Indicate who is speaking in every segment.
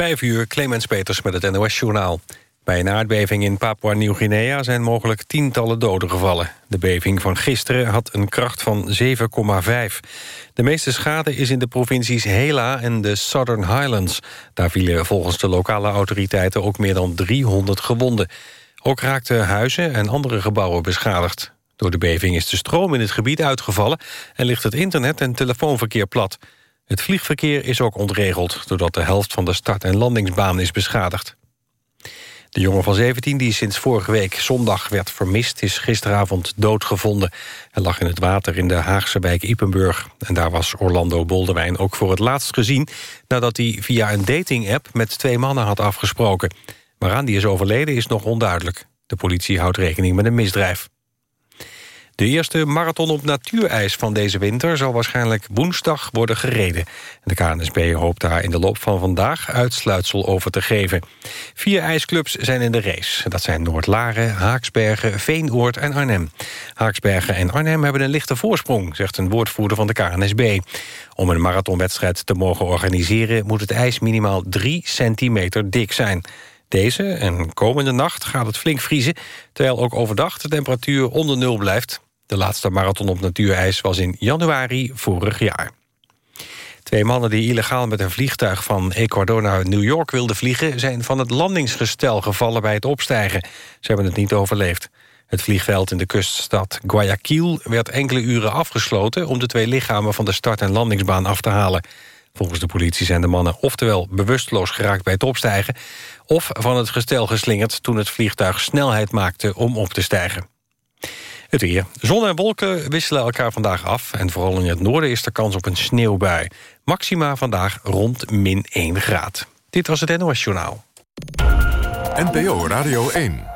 Speaker 1: Vijf uur, Clemens Peters met het NOS-journaal. Bij een aardbeving in Papua-Nieuw-Guinea zijn mogelijk tientallen doden gevallen. De beving van gisteren had een kracht van 7,5. De meeste schade is in de provincies Hela en de Southern Highlands. Daar vielen volgens de lokale autoriteiten ook meer dan 300 gewonden. Ook raakten huizen en andere gebouwen beschadigd. Door de beving is de stroom in het gebied uitgevallen... en ligt het internet- en telefoonverkeer plat. Het vliegverkeer is ook ontregeld... doordat de helft van de start- en landingsbaan is beschadigd. De jongen van 17, die sinds vorige week zondag werd vermist... is gisteravond doodgevonden. Hij lag in het water in de Haagse wijk Ipenburg. En daar was Orlando Boldewijn ook voor het laatst gezien... nadat hij via een dating-app met twee mannen had afgesproken. Waaraan die is overleden is nog onduidelijk. De politie houdt rekening met een misdrijf. De eerste marathon op natuurijs van deze winter... zal waarschijnlijk woensdag worden gereden. De KNSB hoopt daar in de loop van vandaag uitsluitsel over te geven. Vier ijsclubs zijn in de race. Dat zijn Noordlaren, Haaksbergen, Veenoord en Arnhem. Haaksbergen en Arnhem hebben een lichte voorsprong... zegt een woordvoerder van de KNSB. Om een marathonwedstrijd te mogen organiseren... moet het ijs minimaal 3 centimeter dik zijn... Deze en komende nacht gaat het flink vriezen... terwijl ook overdag de temperatuur onder nul blijft. De laatste marathon op natuurijs was in januari vorig jaar. Twee mannen die illegaal met een vliegtuig van Ecuador naar New York wilden vliegen... zijn van het landingsgestel gevallen bij het opstijgen. Ze hebben het niet overleefd. Het vliegveld in de kuststad Guayaquil werd enkele uren afgesloten... om de twee lichamen van de start- en landingsbaan af te halen. Volgens de politie zijn de mannen oftewel bewusteloos geraakt bij het opstijgen... of van het gestel geslingerd toen het vliegtuig snelheid maakte om op te stijgen. Het weer. Zon en wolken wisselen elkaar vandaag af... en vooral in het noorden is er kans op een sneeuwbui. Maxima vandaag rond min 1 graad. Dit was het NOS Journaal.
Speaker 2: NPO Radio 1.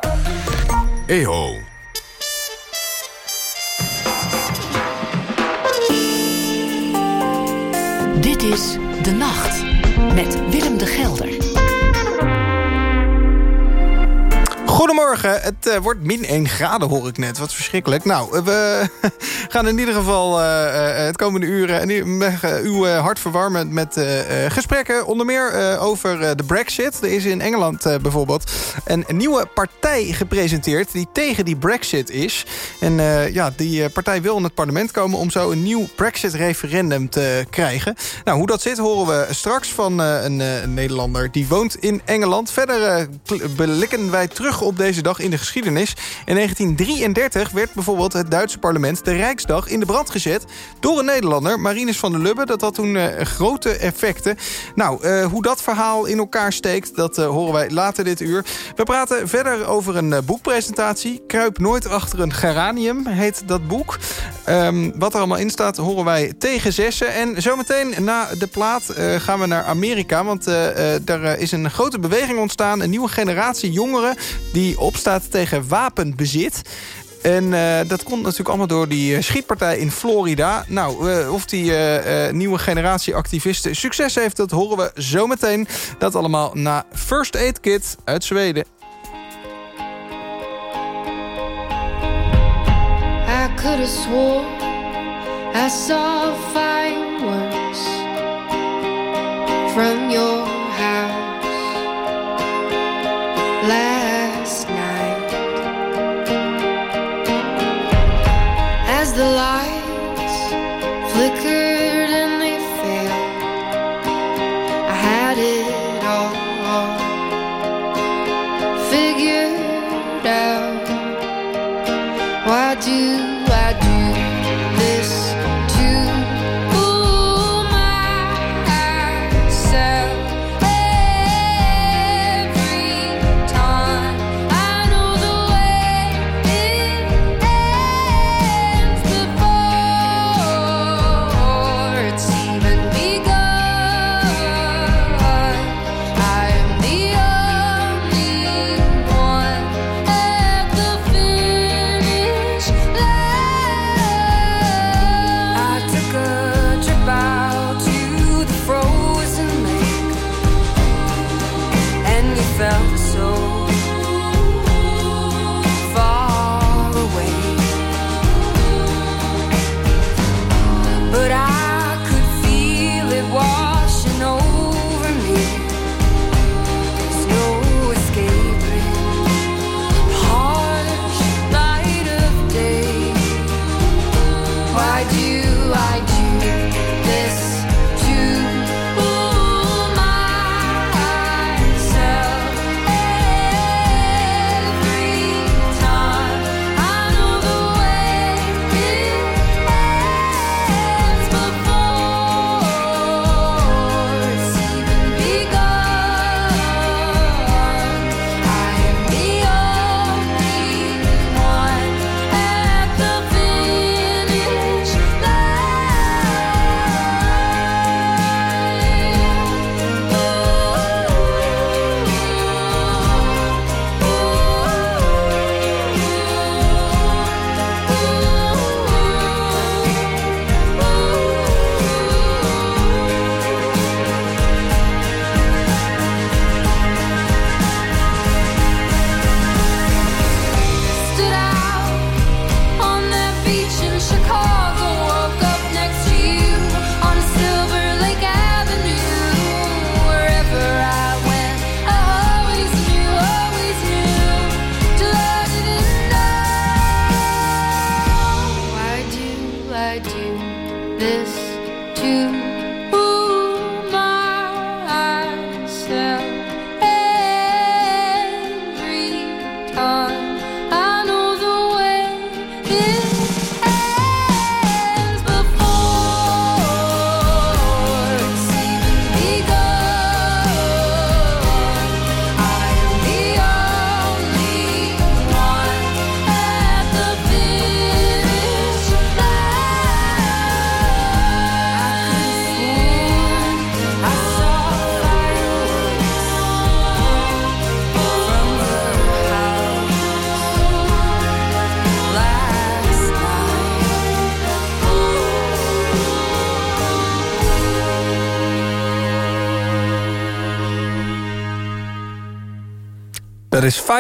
Speaker 2: EO.
Speaker 3: Dit is De Nacht met Willem de Gelder.
Speaker 4: Goedemorgen, het uh, wordt min 1 graden hoor ik net. Wat verschrikkelijk. Nou, we gaan in ieder geval uh, het komende uren uw hart verwarmen met gesprekken. Onder meer over de brexit. Er is in Engeland bijvoorbeeld een, nieuwe partij gepresenteerd... die tegen die brexit is. En ja, die partij wil in het parlement komen... om zo een nieuw brexit-referendum te krijgen. Nou, hoe dat zit horen we straks van een, een, Nederlander... die woont in Engeland. Verder blikken wij terug op deze dag in de geschiedenis. In 1933 werd bijvoorbeeld het Duitse parlement de Rijksdag in de brand gezet... door een Nederlander, Marinus van der Lubbe. Dat had toen uh, grote effecten. Nou, uh, hoe dat verhaal in elkaar steekt, dat uh, horen wij later dit uur. We praten verder over een boekpresentatie. Kruip nooit achter een geranium, heet dat boek. Um, wat er allemaal in staat, horen wij tegen zessen. En zometeen na de plaat gaan we naar Amerika. Want er is een grote beweging ontstaan. Een nieuwe generatie jongeren die opstaat tegen wapenbezit. En uh, dat komt natuurlijk allemaal door die uh, schietpartij in Florida. Nou, uh, of die nieuwe generatie activisten succes heeft... dat horen we zometeen. Dat allemaal na First Aid Kit uit Zweden.
Speaker 5: I could have swore I saw fireworks From your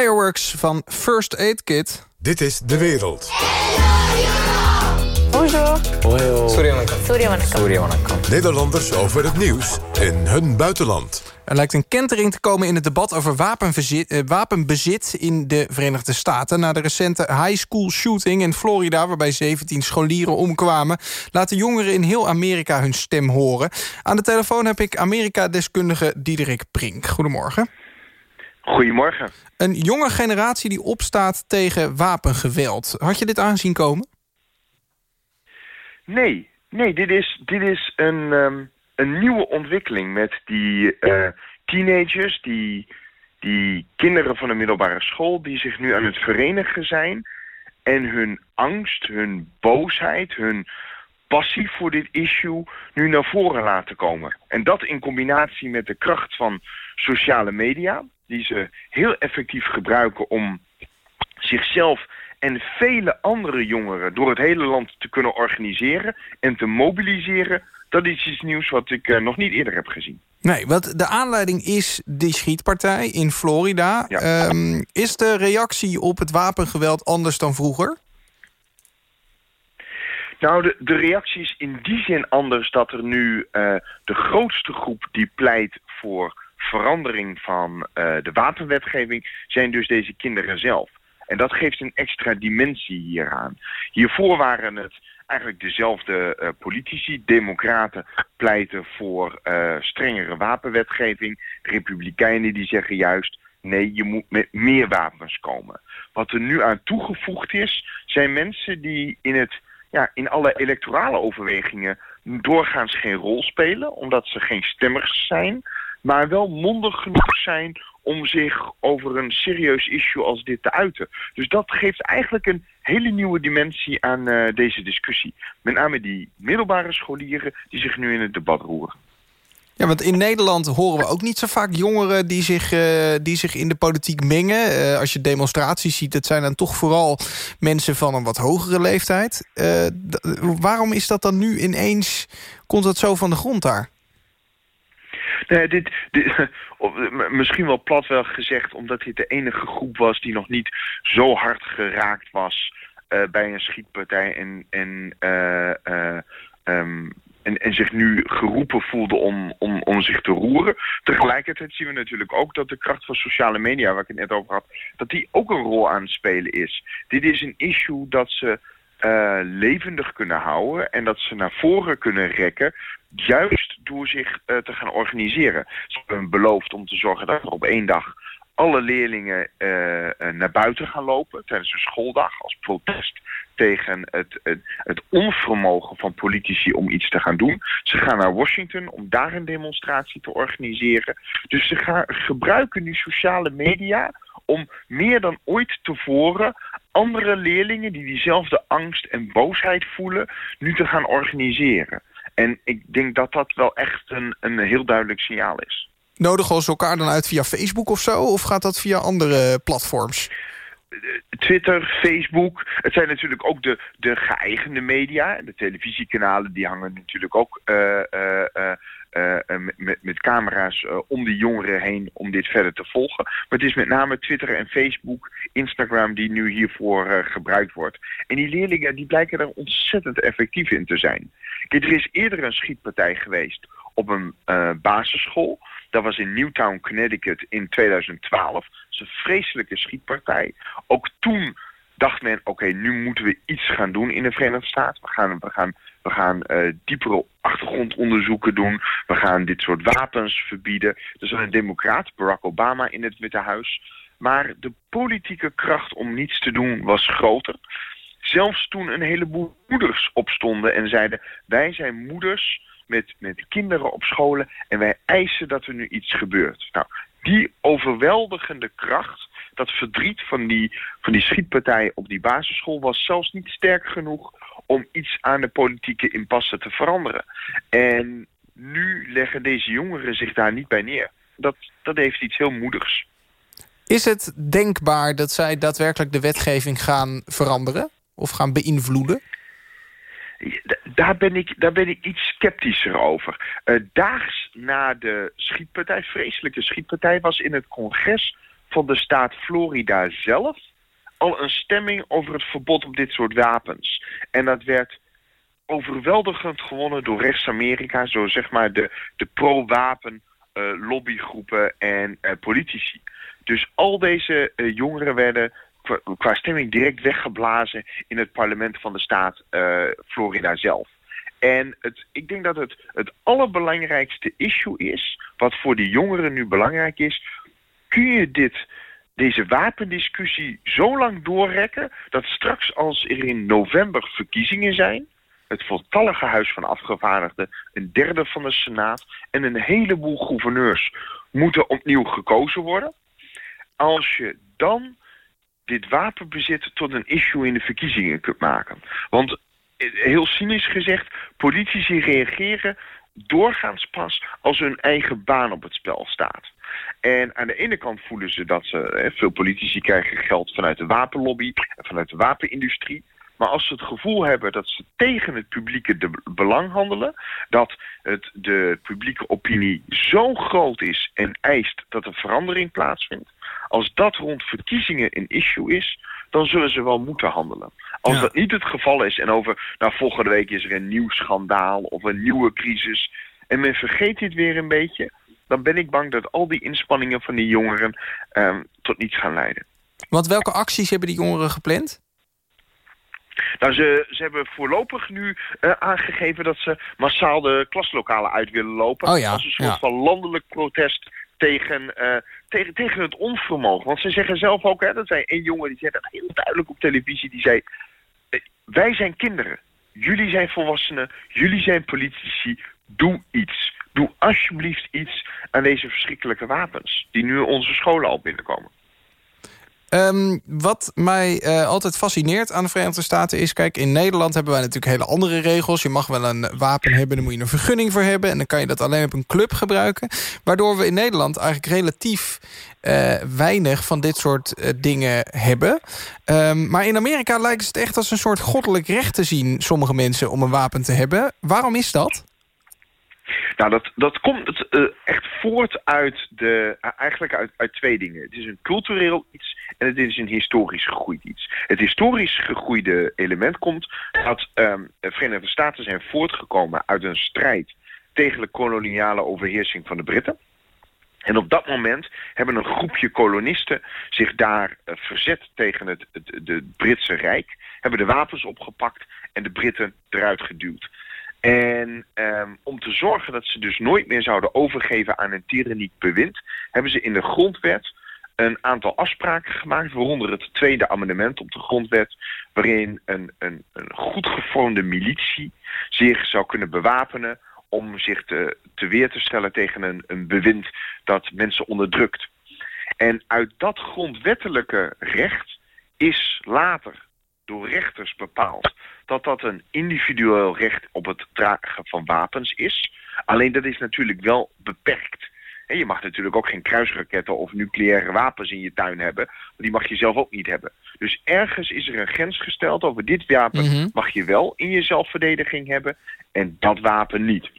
Speaker 4: Fireworks van First Aid Kit.
Speaker 2: Dit is De Wereld. Nederlanders over het nieuws in hun buitenland.
Speaker 4: Er lijkt een kentering te komen in het debat over wapenbezit, eh, wapenbezit in de Verenigde Staten. Na de recente high school shooting in Florida, waarbij 17 scholieren omkwamen... laten jongeren in heel Amerika hun stem horen. Aan de telefoon heb ik Amerika-deskundige Diederik Prink. Goedemorgen.
Speaker 6: Goedemorgen.
Speaker 4: Een jonge generatie die opstaat tegen wapengeweld. Had je dit aanzien komen?
Speaker 6: Nee, nee dit, is, dit is een, ehm, een nieuwe ontwikkeling met die eh, teenagers, die, die kinderen van de middelbare school... die zich nu aan het verenigen zijn en hun angst, hun boosheid, hun passie voor dit issue nu naar voren laten komen. En dat in combinatie met de kracht van sociale media... die ze heel effectief gebruiken om zichzelf en vele andere jongeren door het hele land te kunnen organiseren en te mobiliseren, dat is iets nieuws wat ik uh, nog niet eerder heb gezien.
Speaker 4: Nee, wat de aanleiding is die schietpartij in Florida.
Speaker 6: Ja.
Speaker 4: Um, is de reactie op het wapengeweld anders dan vroeger?
Speaker 6: Nou, de, de reactie is in die zin anders dat er nu uh, de grootste groep die pleit voor verandering van uh, de wapenwetgeving zijn dus deze kinderen zelf. En dat geeft een extra dimensie hieraan. Hiervoor waren het eigenlijk dezelfde uh, politici. Democraten pleiten voor uh, strengere wapenwetgeving. Republikeinen die zeggen juist... nee, je moet met meer wapens komen. Wat er nu aan toegevoegd is... zijn mensen die in, het, ja, in alle electorale overwegingen... doorgaans geen rol spelen... omdat ze geen stemmers zijn... maar wel mondig genoeg zijn om zich over een serieus issue als dit te uiten. Dus dat geeft eigenlijk een hele nieuwe dimensie aan uh, deze discussie. Met name die middelbare scholieren die zich nu in het debat roeren.
Speaker 4: Ja, want in Nederland horen we ook niet zo vaak jongeren die zich, uh, die zich in de politiek mengen. Uh, als je demonstraties ziet, het zijn dan toch vooral mensen van een wat hogere leeftijd. waarom is dat dan nu ineens, komt dat zo van de grond daar?
Speaker 6: Nee, dit, dit, misschien wel plat wel gezegd, omdat dit de enige groep was die nog niet zo hard geraakt was uh, bij een schietpartij en, en, uh, uh, um, en, en zich nu geroepen voelde om, om, om zich te roeren. Tegelijkertijd zien we natuurlijk ook dat de kracht van sociale media, waar ik het net over had, dat die ook een rol aan het spelen is. Dit is een issue dat ze uh, levendig kunnen houden en dat ze naar voren kunnen rekken juist door zich uh, te gaan organiseren. Ze hebben beloofd om te zorgen dat er op één dag alle leerlingen uh, naar buiten gaan lopen tijdens een schooldag als protest tegen het, het, het, onvermogen van politici om iets te gaan doen. Ze gaan naar Washington om daar een demonstratie te organiseren. Dus ze gaan, gebruiken nu sociale media om meer dan ooit tevoren andere leerlingen die diezelfde angst en boosheid voelen nu te gaan organiseren. En ik denk dat dat wel echt een, een heel duidelijk signaal is.
Speaker 4: Nodigen ze elkaar dan uit via Facebook of zo? Of gaat dat via andere platforms?
Speaker 6: Twitter, Facebook. Het zijn natuurlijk ook de, de geëigende media. De televisiekanalen die hangen natuurlijk ook uh, uh, uh, met, met camera's om de jongeren heen om dit verder te volgen. Maar het is met name Twitter en Facebook, Instagram die nu hiervoor gebruikt wordt. En die leerlingen die blijken er ontzettend effectief in te zijn. Kijk, er is eerder een schietpartij geweest op een basisschool. Dat was in Newtown, Connecticut in 2012. Dat is een vreselijke schietpartij. Ook toen dacht men, oké, nu moeten we iets gaan doen in de Verenigde Staten. We gaan, we gaan, we gaan uh, diepere achtergrondonderzoeken doen. We gaan dit soort wapens verbieden. Er zat een democraat, Barack Obama, in het Witte Huis. Maar de politieke kracht om niets te doen was groter. Zelfs toen een heleboel moeders opstonden en zeiden... wij zijn moeders met, met kinderen op scholen en wij eisen dat er nu iets gebeurt. Nou, die overweldigende kracht, dat verdriet van die, van die schietpartij op die basisschool... was zelfs niet sterk genoeg om iets aan de politieke impasse te veranderen. En nu leggen deze jongeren zich daar niet bij neer. Dat, dat heeft iets heel moedigs.
Speaker 4: Is het denkbaar dat zij daadwerkelijk de wetgeving gaan veranderen? Of gaan beïnvloeden?
Speaker 6: Daar ben, ik, daar ben ik iets sceptischer over. Uh, daags na de schietpartij, vreselijke schietpartij... was in het congres van de staat Florida zelf al een stemming over het verbod op dit soort wapens. En dat werd overweldigend gewonnen door rechts-Amerika, zo zeg maar de, de pro-wapen uh, lobbygroepen en uh, politici. Dus al deze uh, jongeren werden qua, qua, stemming direct weggeblazen in het parlement van de staat Florida zelf. En het, ik denk dat het het allerbelangrijkste issue is, wat voor die jongeren nu belangrijk is, kun je dit, deze wapendiscussie zo lang doorrekken dat straks als er in november verkiezingen zijn, het voltallige Huis van Afgevaardigden, een derde van de Senaat en een heleboel gouverneurs moeten opnieuw gekozen worden. Als je dan dit wapenbezit tot een issue in de verkiezingen kunt maken. Want heel cynisch gezegd, politici reageren doorgaans pas als hun eigen baan op het spel staat. En aan de ene kant voelen ze dat ze, hè, veel politici krijgen geld vanuit de wapenlobby en vanuit de wapenindustrie. Maar als ze het gevoel hebben dat ze tegen het publieke de belang handelen... dat het, de publieke opinie zo groot is en eist dat er verandering plaatsvindt... als dat rond verkiezingen een issue is, dan zullen ze wel moeten handelen. Als dat niet het geval is en over... nou, volgende week is er een nieuw schandaal of een nieuwe crisis... en men vergeet dit weer een beetje... dan ben ik bang dat al die inspanningen van die jongeren um, tot niets gaan leiden.
Speaker 4: Want welke acties hebben die jongeren gepland?
Speaker 6: Nou, ze, ze hebben voorlopig nu uh, aangegeven dat ze massaal de klaslokalen uit willen lopen.
Speaker 4: Oh ja,
Speaker 6: als een soort
Speaker 4: ja.
Speaker 6: van landelijk protest tegen, uh, tegen, tegen het onvermogen. Want ze zeggen zelf ook, hè, dat zei een jongen die zei dat heel duidelijk op televisie, die zei, eh, wij zijn kinderen, jullie zijn volwassenen, jullie zijn politici, doe iets. Doe alsjeblieft iets aan deze verschrikkelijke wapens die nu onze scholen al binnenkomen.
Speaker 4: Um, wat mij uh, altijd fascineert aan de Verenigde Staten is... kijk, in Nederland hebben wij natuurlijk hele andere regels. Je mag wel een wapen hebben, dan moet je een vergunning voor hebben... en dan kan je dat alleen op een club gebruiken. Waardoor we in Nederland eigenlijk relatief uh, weinig van dit soort uh, dingen hebben. Um, maar in Amerika lijkt het echt als een soort goddelijk recht te zien... sommige mensen om een wapen te hebben. Waarom is dat?
Speaker 6: Nou, dat, dat komt uh, echt voort uit, de, eigenlijk uit, uit twee dingen. Het is een cultureel iets en het is een historisch gegroeid iets. Het historisch gegroeide element komt dat um, de Verenigde Staten zijn voortgekomen uit een strijd tegen de koloniale overheersing van de Britten. En op dat moment hebben een groepje kolonisten zich daar uh, verzet tegen het, het, het Britse Rijk, hebben de wapens opgepakt en de Britten eruit geduwd. En um, om te zorgen dat ze dus nooit meer zouden overgeven aan een tyranniek bewind... hebben ze in de grondwet een aantal afspraken gemaakt... waaronder het tweede amendement op de grondwet... waarin een, een, een goed gevormde militie zich zou kunnen bewapenen... om zich te, te weer te stellen tegen een, een bewind dat mensen onderdrukt. En uit dat grondwettelijke recht is later door rechters bepaald dat dat een individueel recht op het dragen van wapens is. Alleen dat is natuurlijk wel beperkt. En je mag natuurlijk ook geen kruisraketten of nucleaire wapens in je tuin hebben. Die mag je zelf ook niet hebben. Dus ergens is er een grens gesteld over dit wapen
Speaker 4: Mhm.
Speaker 6: mag je wel in je zelfverdediging hebben en dat wapen niet.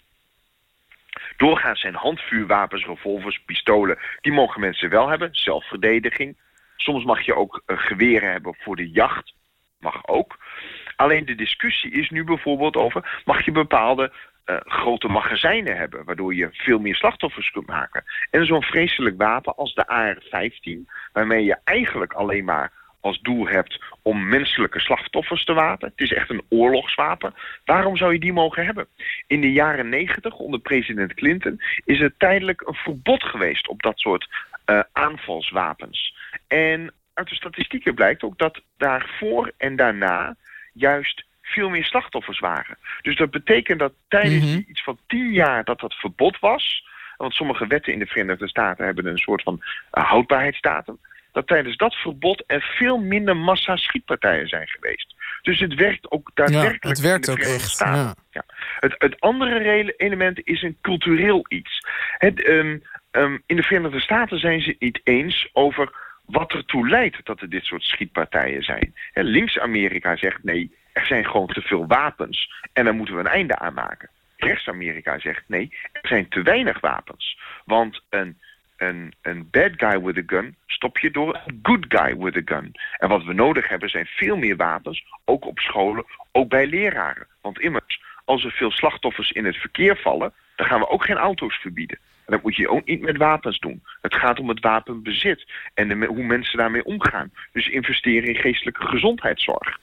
Speaker 6: Doorgaans zijn handvuurwapens, revolvers, pistolen, die mogen mensen wel hebben, zelfverdediging. Soms mag je ook uh, geweren hebben voor de jacht, mag ook. Alleen de discussie is nu bijvoorbeeld over... mag je bepaalde uh, grote magazijnen hebben... waardoor je veel meer slachtoffers kunt maken. En zo'n vreselijk wapen als de AR-15... waarmee je eigenlijk alleen maar als doel hebt om menselijke slachtoffers te wapen. Het is echt een oorlogswapen. Waarom zou je die mogen hebben? In de jaren negentig, onder president Clinton... is er tijdelijk een verbod geweest op dat soort uh, aanvalswapens. En uit de statistieken blijkt ook dat daarvoor en daarna juist veel meer slachtoffers waren. Dus dat betekent dat tijdens
Speaker 4: Mhm.
Speaker 6: iets van tien jaar dat dat verbod was... want sommige wetten in de Verenigde Staten hebben een soort van uh, houdbaarheidsdatum... dat tijdens dat verbod er veel minder massa schietpartijen zijn geweest. Dus het werkt ook daadwerkelijk
Speaker 4: Ja, het werkt
Speaker 6: in de
Speaker 4: ook echt,
Speaker 6: Staten.
Speaker 4: ja.
Speaker 6: Ja. Het, het andere re- element is een cultureel iets. Het, um, um, in de Verenigde Staten zijn ze het niet eens over wat ertoe leidt dat er dit soort schietpartijen zijn. Links-Amerika zegt nee, er zijn gewoon te veel wapens en daar moeten we een einde aan maken. Rechts-Amerika zegt nee, er zijn te weinig wapens. Want een een, een bad guy with a gun stop je door een good guy with a gun. En wat we nodig hebben zijn veel meer wapens, ook op scholen, ook bij leraren. Want immers, als er veel slachtoffers in het verkeer vallen... dan gaan we ook geen auto's verbieden. En dat moet je ook niet met wapens doen. Het gaat om het wapenbezit en de, hoe mensen daarmee omgaan. Dus investeren in geestelijke gezondheidszorg.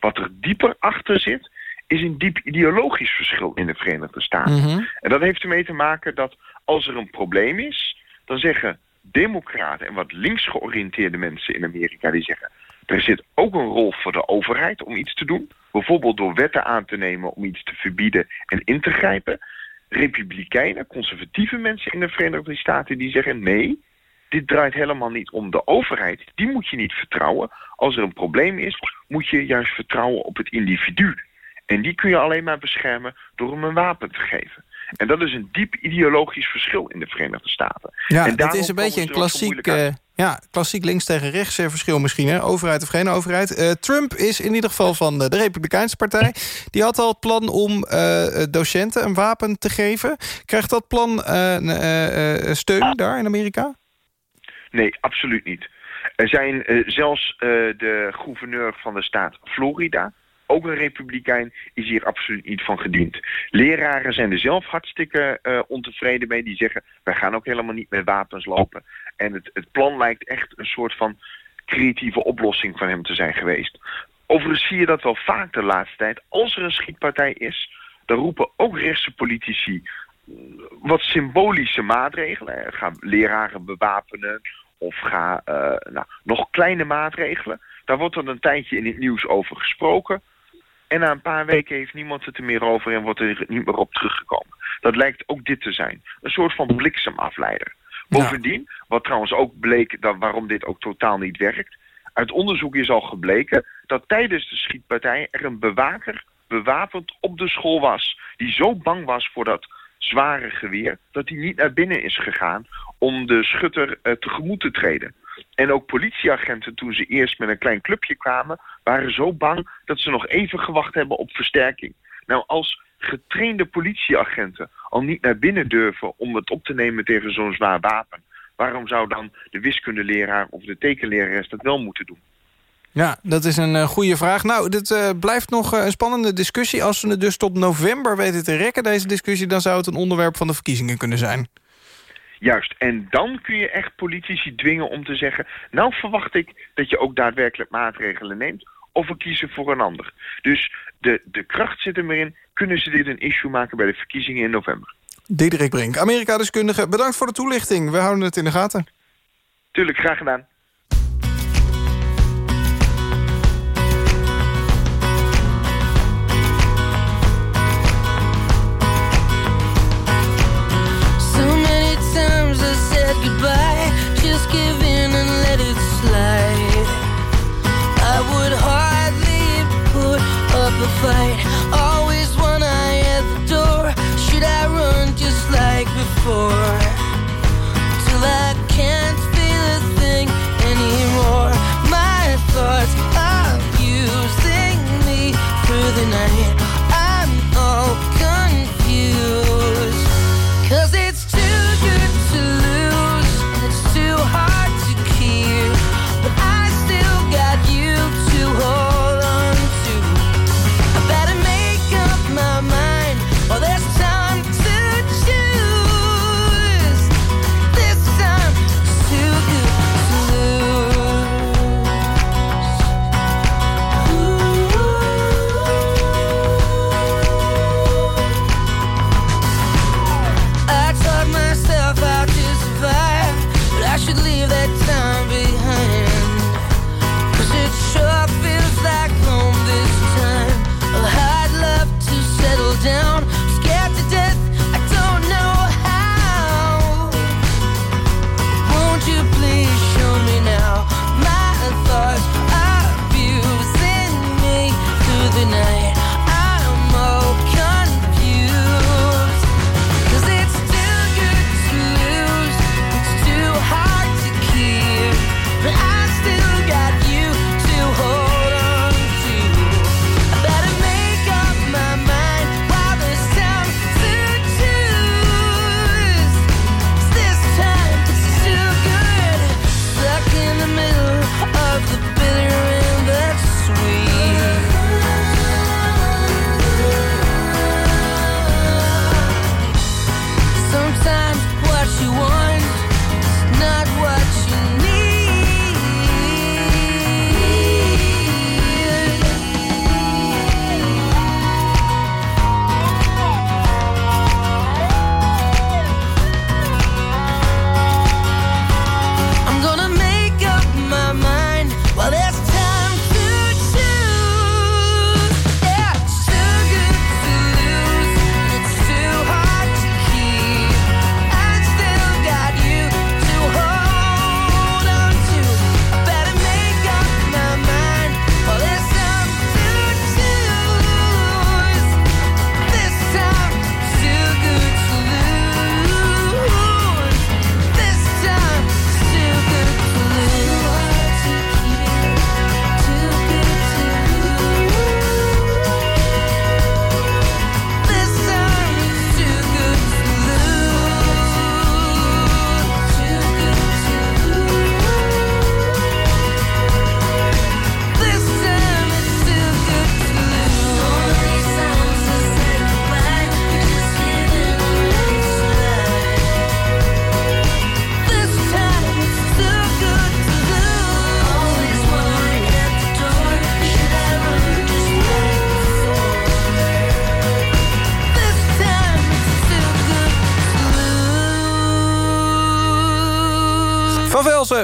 Speaker 6: Wat er dieper achter zit, is een diep ideologisch verschil in de Verenigde Staten.
Speaker 4: Mhm.
Speaker 6: En dat heeft ermee te maken dat als er een probleem is... dan zeggen democraten en wat links georiënteerde mensen in Amerika... die zeggen, er zit ook een rol voor de overheid om iets te doen. Bijvoorbeeld door wetten aan te nemen om iets te verbieden en in te grijpen. Republikeinen, conservatieve mensen in de Verenigde Staten... die zeggen, nee, dit draait helemaal niet om de overheid. Die moet je niet vertrouwen. Als er een probleem is, moet je juist vertrouwen op het individu. En die kun je alleen maar beschermen door hem een wapen te geven. En dat is een diep ideologisch verschil in de Verenigde Staten.
Speaker 4: Ja,
Speaker 6: en daarom
Speaker 4: is een beetje een klassiek, ja, klassiek links tegen rechts eh, verschil misschien. Hè? Overheid of geen overheid. Eh, Trump is in ieder geval van de, Republikeinse Partij. Die had al het plan om eh, docenten een wapen te geven. Krijgt dat plan eh, eh, eh, steun daar in Amerika?
Speaker 6: Nee, absoluut niet. Er zijn eh, zelfs eh, de gouverneur van de staat Florida, ook een republikein, is hier absoluut niet van gediend. Leraren zijn er zelf hartstikke eh, ontevreden mee. Die zeggen, wij gaan ook helemaal niet met wapens lopen. En het, het plan lijkt echt een soort van creatieve oplossing van hem te zijn geweest. Overigens zie je dat wel vaak de laatste tijd. Als er een schietpartij is, dan roepen ook rechtse politici wat symbolische maatregelen. hè. Ga leraren bewapenen of ga eh, nou, nog kleine maatregelen. Daar wordt dan een tijdje in het nieuws over gesproken. En na een paar weken heeft niemand het er meer over en wordt er niet meer op teruggekomen. Dat lijkt ook dit te zijn. Een soort van bliksemafleider. Bovendien, wat trouwens ook bleek dat, waarom dit ook totaal niet werkt. Uit onderzoek is al gebleken dat tijdens de schietpartij er een bewaker bewapend op de school was. Die zo bang was voor dat zware geweer dat hij niet naar binnen is gegaan om de schutter eh, tegemoet te treden. En ook politieagenten toen ze eerst met een klein clubje kwamen... waren zo bang dat ze nog even gewacht hebben op versterking. Nou, als getrainde politieagenten al niet naar binnen durven... om het op te nemen tegen zo'n zwaar wapen... waarom zou dan de wiskundeleraar of de tekenlerares dat wel moeten doen?
Speaker 4: Ja, dat is een eh, goede vraag. Nou, dit eh, blijft nog eh, een spannende discussie. Als we het dus tot november weten te rekken, deze discussie... dan zou het een onderwerp van de verkiezingen kunnen zijn.
Speaker 6: Juist, en dan kun je echt politici dwingen om te zeggen... nou verwacht ik dat je ook daadwerkelijk maatregelen neemt... of we kiezen voor een ander. Dus de, de kracht zit er maar in. Kunnen ze dit een issue maken bij de verkiezingen in november?
Speaker 4: Diederik Brink, Amerika-deskundige. Bedankt voor de toelichting. We houden het in de gaten.
Speaker 6: Tuurlijk, graag gedaan.
Speaker 7: A fight. Always one eye at the door. Should I run just like before?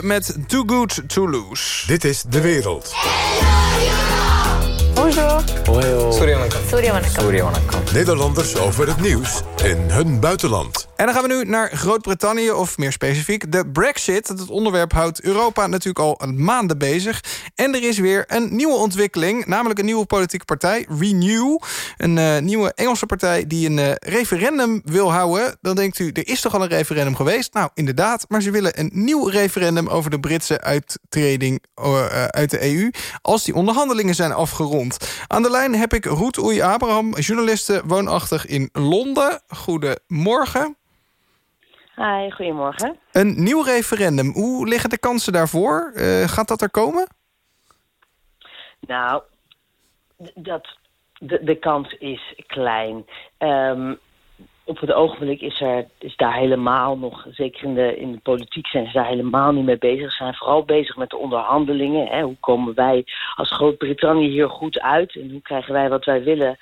Speaker 4: Met Too Good To Lose.
Speaker 2: Dit is De Wereld. Nederlanders over het nieuws in hun buitenland.
Speaker 4: En dan gaan we nu naar Groot-Brittannië, of meer specifiek de Brexit. Het onderwerp houdt Europa natuurlijk al maanden bezig. En er is weer een nieuwe ontwikkeling, namelijk een nieuwe politieke partij, Renew. Een uh, nieuwe Engelse partij die een uh, referendum wil houden. Dan denkt u, er is toch al een referendum geweest? Nou, inderdaad, maar ze willen een nieuw referendum over de Britse uittreding uh, uit de EU... als die onderhandelingen zijn afgerond. Aan de lijn heb ik Roet Oei Abraham, journaliste woonachtig in Londen. Goedemorgen.
Speaker 8: Hi, goedemorgen.
Speaker 4: Een nieuw referendum. Hoe liggen de kansen daarvoor? Uh, gaat dat er komen?
Speaker 8: Nou, dat, de, de kans is klein. Um, op het ogenblik is, er, is daar helemaal nog, zeker in de, in de politiek zijn ze daar helemaal niet mee bezig. Ze zijn vooral bezig met de onderhandelingen. Hè. Hoe komen wij als Groot-Brittannië hier goed uit en hoe krijgen wij wat wij willen?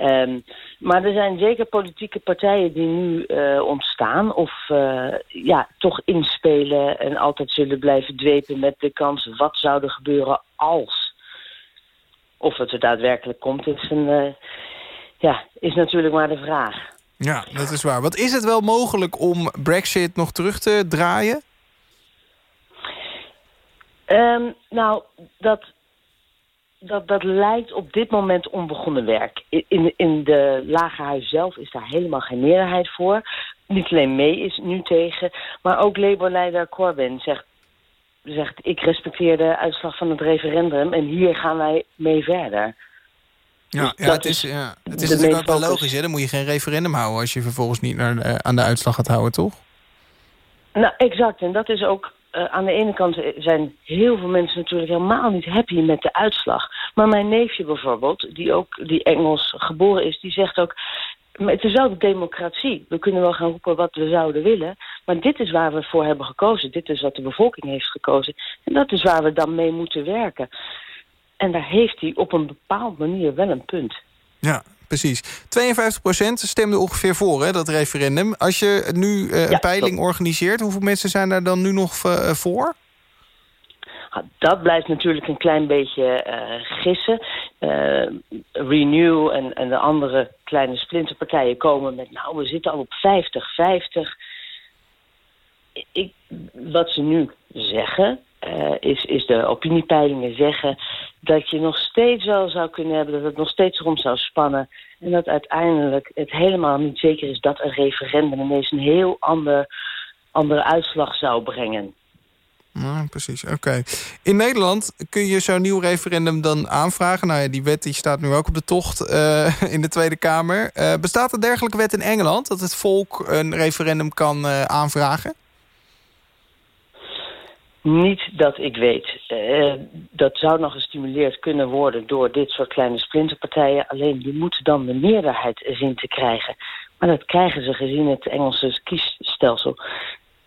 Speaker 8: Um, maar er zijn zeker politieke partijen die nu uh, ontstaan of uh, ja, toch inspelen en altijd zullen blijven dwepen met de kans wat zou er gebeuren als. Of het er daadwerkelijk komt, is, een, uh, ja, is natuurlijk maar de vraag.
Speaker 4: Ja, dat is waar. Wat is het wel mogelijk om Brexit nog terug te draaien?
Speaker 8: Um, nou, dat, dat, dat lijkt op dit moment onbegonnen werk. In, in de Lagerhuis zelf is daar helemaal geen meerderheid voor. Niet alleen mee is nu tegen, maar ook Labour-leider Corbyn zegt, zegt... ik respecteer de uitslag van het referendum en hier gaan wij mee verder.
Speaker 4: Ja, dus ja het is, ja, het is natuurlijk ook wel logisch. Hè? Dan moet je geen referendum houden als je vervolgens niet naar, uh, aan de uitslag gaat houden, toch?
Speaker 8: Nou, exact. En dat is ook... Uh, aan de ene kant zijn heel veel mensen natuurlijk helemaal niet happy met de uitslag. Maar mijn neefje bijvoorbeeld, die ook die Engels geboren is, die zegt ook... Het is wel de democratie. We kunnen wel gaan roepen wat we zouden willen. Maar dit is waar we voor hebben gekozen. Dit is wat de bevolking heeft gekozen. En dat is waar we dan mee moeten werken. En daar heeft hij op een bepaalde manier wel een punt.
Speaker 4: Ja, precies. 52% stemde ongeveer voor, hè, dat referendum. Als je nu uh, een ja, peiling organiseert, hoeveel mensen zijn daar dan nu nog uh, voor?
Speaker 8: Dat blijft natuurlijk een klein beetje uh, gissen. Renew en, en de andere kleine splinterpartijen komen met... nou, we zitten al op 50, 50. Ik, wat ze nu zeggen, uh, is, is de opiniepeilingen zeggen dat je nog steeds wel zou kunnen hebben, dat het nog steeds rond zou spannen. En dat uiteindelijk het helemaal niet zeker is dat een referendum ineens een heel ander, andere uitslag zou brengen.
Speaker 4: Precies, oké. In Nederland kun je zo'n nieuw referendum dan aanvragen. Nou ja, die wet die staat nu ook op de tocht uh, in de Tweede Kamer. Uh, bestaat een dergelijke wet in Engeland? Dat het volk een referendum kan aanvragen?
Speaker 8: Niet dat ik weet. Uh, dat zou nog gestimuleerd kunnen worden door dit soort kleine splinterpartijen. Alleen die moeten dan de meerderheid zien te krijgen. Maar dat krijgen ze gezien het Engelse kiesstelsel.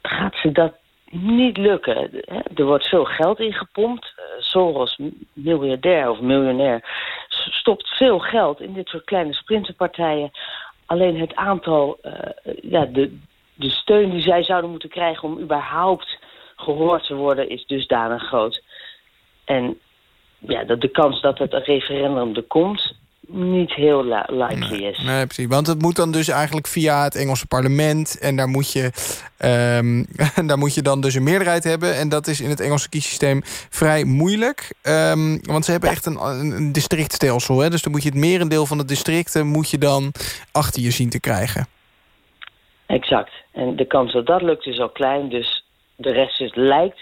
Speaker 8: Gaat ze dat niet lukken. Er wordt veel geld ingepompt. Uh, Soros, miljardair of miljonair, stopt veel geld in dit soort kleine splinterpartijen. Alleen het aantal, ja, de, de steun die zij zouden moeten krijgen om überhaupt gehoord te worden is dusdanig groot. En ja, dat de kans dat het een referendum er komt niet heel likely
Speaker 4: nee,
Speaker 8: is.
Speaker 4: Nee, precies. Want het moet dan dus eigenlijk via het Engelse parlement... en daar moet je, um, daar moet je dan dus een meerderheid hebben... en dat is in het Engelse kiessysteem vrij moeilijk. Um, want ze hebben ja. echt een, een districtstelsel. Hè? Dus dan moet je het merendeel van de districten... moet je dan achter je zien te krijgen.
Speaker 8: Exact. En de kans dat dat lukt is al klein, dus de rest is, lijkt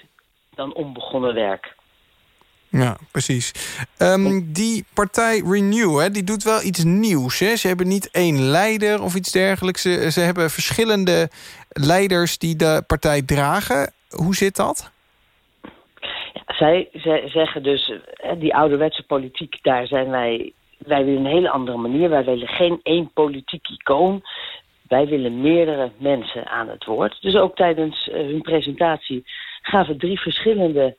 Speaker 8: dan onbegonnen werk.
Speaker 4: Ja, precies. Um, die partij Renew, hè, die doet wel iets nieuws. Hè? Ze hebben niet één leider of iets dergelijks. Ze, ze hebben verschillende leiders die de partij dragen. Hoe zit dat?
Speaker 8: Ja, zij, zij zeggen dus, die ouderwetse politiek, daar zijn wij... Wij willen een hele andere manier. Wij willen geen één politiek icoon. Wij willen meerdere mensen aan het woord. Dus ook tijdens uh, hun presentatie gaven drie verschillende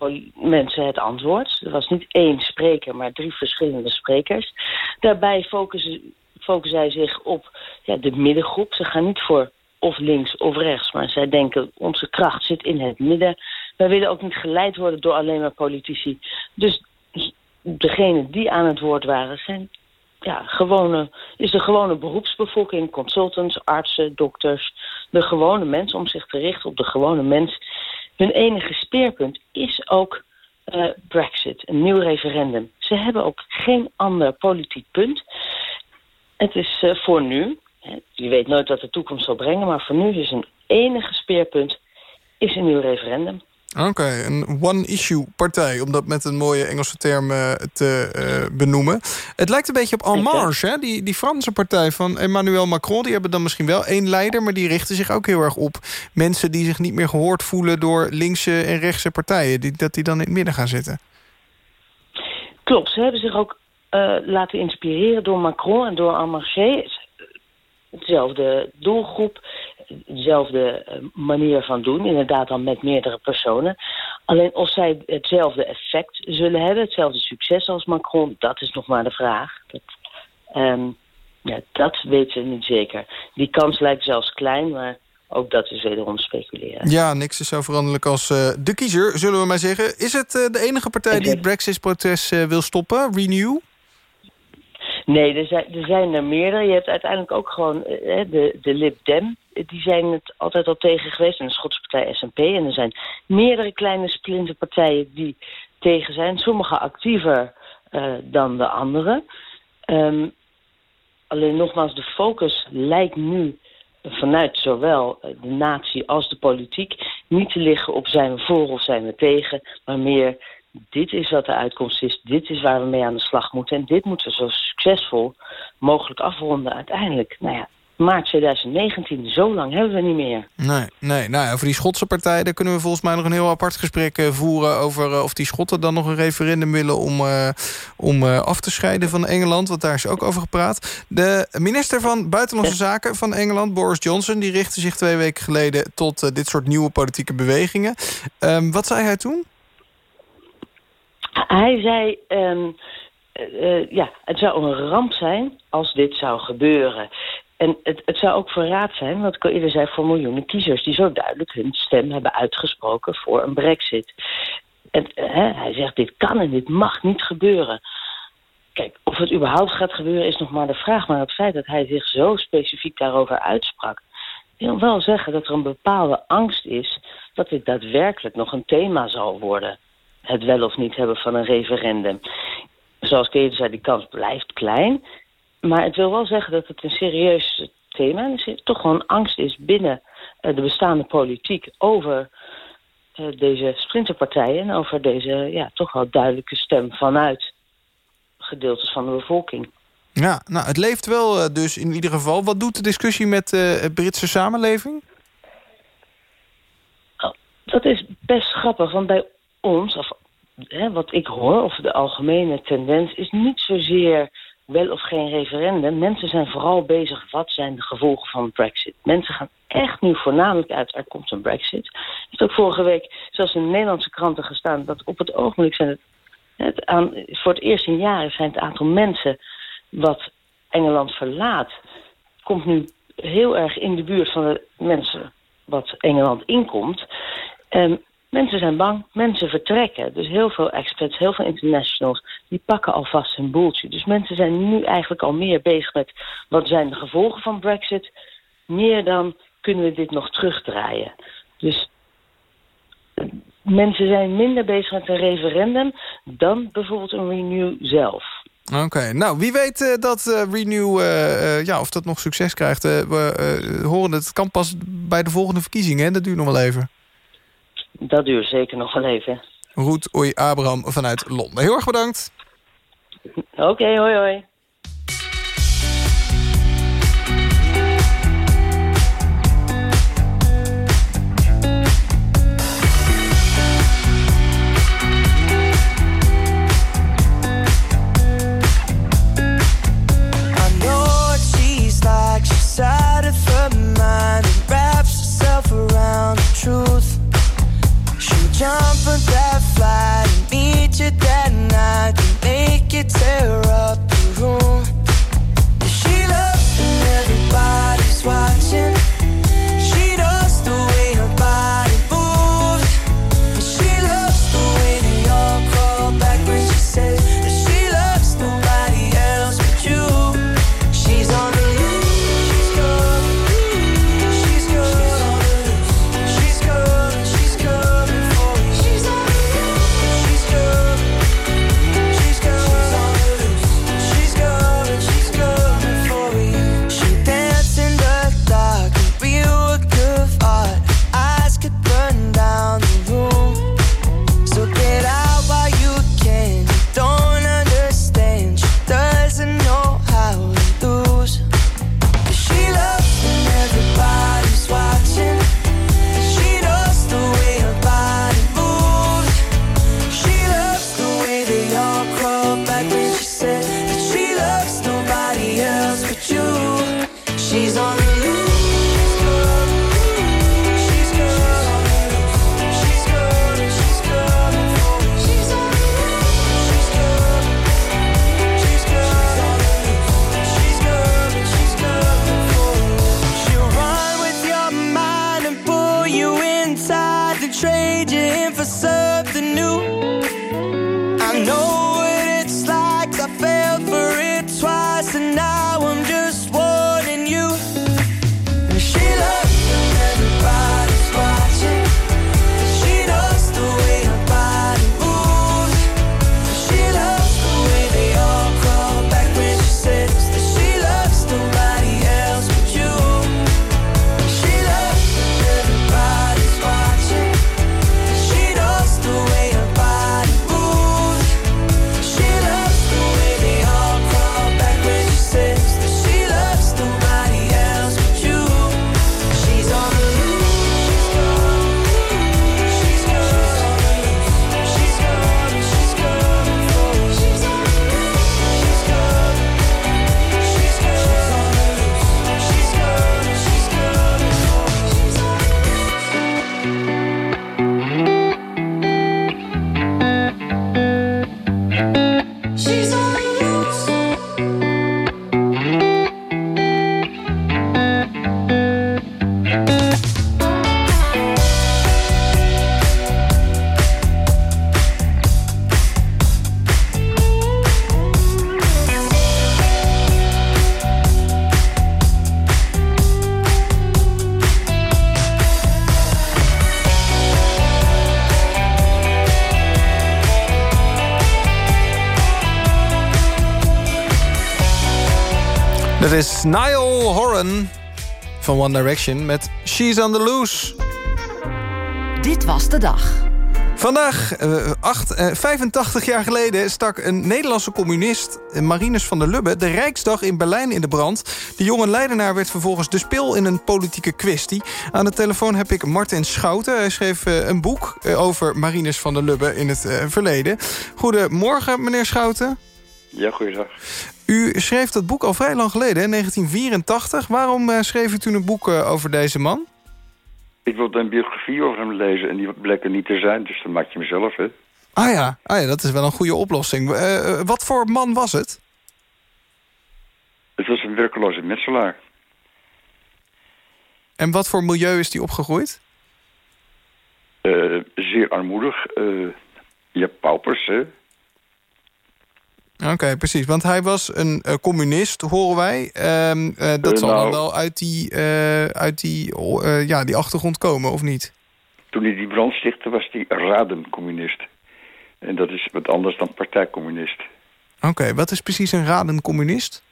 Speaker 8: uh, mensen het antwoord. Er was niet één spreker, maar drie verschillende sprekers. Daarbij focussen, focussen zij zich op ja, de middengroep. Ze gaan niet voor of links of rechts. Maar zij denken, onze kracht zit in het midden. Wij willen ook niet geleid worden door alleen maar politici. Dus degenen die aan het woord waren, zijn ja, gewone, is de gewone beroepsbevolking, consultants, artsen, dokters, de gewone mens, om zich te richten op de gewone mens. Hun enige speerpunt is ook uh, Brexit, een nieuw referendum. Ze hebben ook geen ander politiek punt. Het is uh, voor nu, je weet nooit wat de toekomst zal brengen, maar voor nu is een enige speerpunt is een nieuw referendum.
Speaker 4: Oké, een one-issue partij, om dat met een mooie Engelse term uh, te uh, benoemen. Het lijkt een beetje op En Marche, hè? Die, die Franse partij van Emmanuel Macron. Die hebben dan misschien wel één leider, maar die richten zich ook heel erg op mensen die zich niet meer gehoord voelen door linkse en rechtse partijen. Die, dat die dan in het midden gaan zitten.
Speaker 8: Klopt, ze hebben zich ook uh, laten inspireren door Macron en door En Marche. Hetzelfde doelgroep dezelfde eh, manier van doen. Inderdaad dan met meerdere personen. Alleen of zij hetzelfde effect zullen hebben, hetzelfde succes als Macron, dat is nog maar de vraag. Dat, um, ja, dat weten we niet zeker. Die kans lijkt zelfs klein, maar ook dat is wederom speculeren.
Speaker 4: Ja, niks is zo veranderlijk als uh, de kiezer, zullen we maar zeggen. Is het uh, de enige partij die het Brexit-protest uh, wil stoppen, Renew?
Speaker 8: Nee, er zijn, er zijn er meerdere. Je hebt uiteindelijk ook gewoon de, de Lib Dem die zijn het altijd al tegen geweest. En de Schotse partij SNP. En er zijn meerdere kleine splinterpartijen die tegen zijn. Sommige actiever uh, dan de andere. Um, alleen nogmaals, de focus lijkt nu vanuit zowel de natie als de politiek... niet te liggen op zijn we voor of zijn we tegen... maar meer dit is wat de uitkomst is, dit is waar we mee aan de slag moeten... en dit moeten we zo succesvol mogelijk afronden uiteindelijk. Nou ja, maart 2019. Zo lang hebben we niet meer.
Speaker 4: Nee, nee. Nou over die Schotse partij... daar kunnen we volgens mij nog een heel apart gesprek uh, voeren... over uh, of die Schotten dan nog een referendum willen... om, uh, om af te scheiden van Engeland. Want daar is ook over gepraat. De minister van Buitenlandse Zaken van Engeland, Boris Johnson... die richtte zich twee weken geleden tot dit soort nieuwe politieke bewegingen. Um, wat zei hij toen?
Speaker 8: Hij zei... Um, ja, het zou een ramp zijn als dit zou gebeuren. En het, het zou ook verraad zijn, wat ik al eerder zei... voor miljoenen kiezers die zo duidelijk hun stem hebben uitgesproken... voor een brexit. En hè, hij zegt, dit kan en dit mag niet gebeuren. Kijk, of het überhaupt gaat gebeuren is nog maar de vraag. Maar het feit dat hij zich zo specifiek daarover uitsprak... wil wel zeggen dat er een bepaalde angst is... dat dit daadwerkelijk nog een thema zal worden. Het wel of niet hebben van een referendum. Zoals ik zei, die kans blijft klein... Maar het wil wel zeggen dat het een serieus thema is. Er toch gewoon angst is binnen uh, de bestaande politiek over uh, deze splinterpartijen... en over deze ja, toch wel duidelijke stem vanuit gedeeltes van de bevolking.
Speaker 4: Ja, nou, het leeft wel uh, dus in ieder geval. Wat doet de discussie met de Britse samenleving?
Speaker 8: Oh, dat is best grappig, want bij ons, of hè, wat ik hoor... of de algemene tendens, is niet zozeer wel of geen referendum. Mensen zijn vooral bezig, wat zijn de gevolgen van Brexit? Mensen gaan echt nu voornamelijk uit, er komt een Brexit. Het is ook vorige week zelfs in de Nederlandse kranten gestaan... dat op het ogenblik zijn het, het aan, voor het eerst in jaren zijn het aantal mensen... wat Engeland verlaat, komt nu heel erg in de buurt van de mensen wat Engeland inkomt. Um, Mensen zijn bang, mensen vertrekken. Dus heel veel expats, heel veel internationals, die pakken alvast hun boeltje. Dus mensen zijn nu eigenlijk al meer bezig met wat zijn de gevolgen van Brexit. Meer dan kunnen we dit nog terugdraaien. Dus mensen zijn minder bezig met een referendum dan bijvoorbeeld een Renew zelf.
Speaker 4: Oké, nou wie weet uh, dat uh, Renew, uh, ja, of dat nog succes krijgt. we horen het, het kan pas bij de volgende verkiezingen, hè? dat duurt nog wel even.
Speaker 8: Dat duurt zeker nog wel even.
Speaker 4: Roet Oei Abraham vanuit Londen. Heel erg bedankt.
Speaker 8: Oké, okay, hoi hoi.
Speaker 7: jump on that flight and meet you that night. to make it tear up the room. Yeah, she loving everybody's
Speaker 4: wife. Is Niall Horan van One Direction met She's on the Loose.
Speaker 3: Dit was de dag.
Speaker 4: Vandaag, eh, acht, eh, 85 jaar geleden, stak een Nederlandse communist... eh, Marinus van der Lubbe de Rijksdag in Berlijn in de brand. De jonge leidenaar werd vervolgens de spil in een politieke kwestie. Aan de telefoon heb ik Martin Schouten. Hij schreef eh, een boek eh, over Marinus van der Lubbe in het eh, verleden. Goedemorgen, meneer Schouten.
Speaker 9: Ja, goeiedag.
Speaker 4: U schreef dat boek al vrij lang geleden, in 1984. Waarom eh, schreef u toen een boek eh, over deze man?
Speaker 9: Ik wilde een biografie over hem lezen en die bleek er niet te zijn, dus dan maak je mezelf, hè.
Speaker 4: Ah ja, ah ja dat is wel een goede oplossing. Eh, wat voor man was het?
Speaker 9: Het was een werkeloze metselaar.
Speaker 4: En wat voor milieu is die opgegroeid?
Speaker 9: Zeer armoedig. eh ja, paupers, hè.
Speaker 4: Oké, precies. Want hij was een eh, communist, horen wij. Ehm, eh, dat
Speaker 9: Eh,
Speaker 4: zal dan
Speaker 9: nou-
Speaker 4: wel uit die, uit die, oh, ja, die achtergrond komen, of niet?
Speaker 9: Toen hij die brand stichtte, was hij radencommunist. En dat is wat anders dan partijcommunist.
Speaker 4: Oké, wat is precies een radencommunist?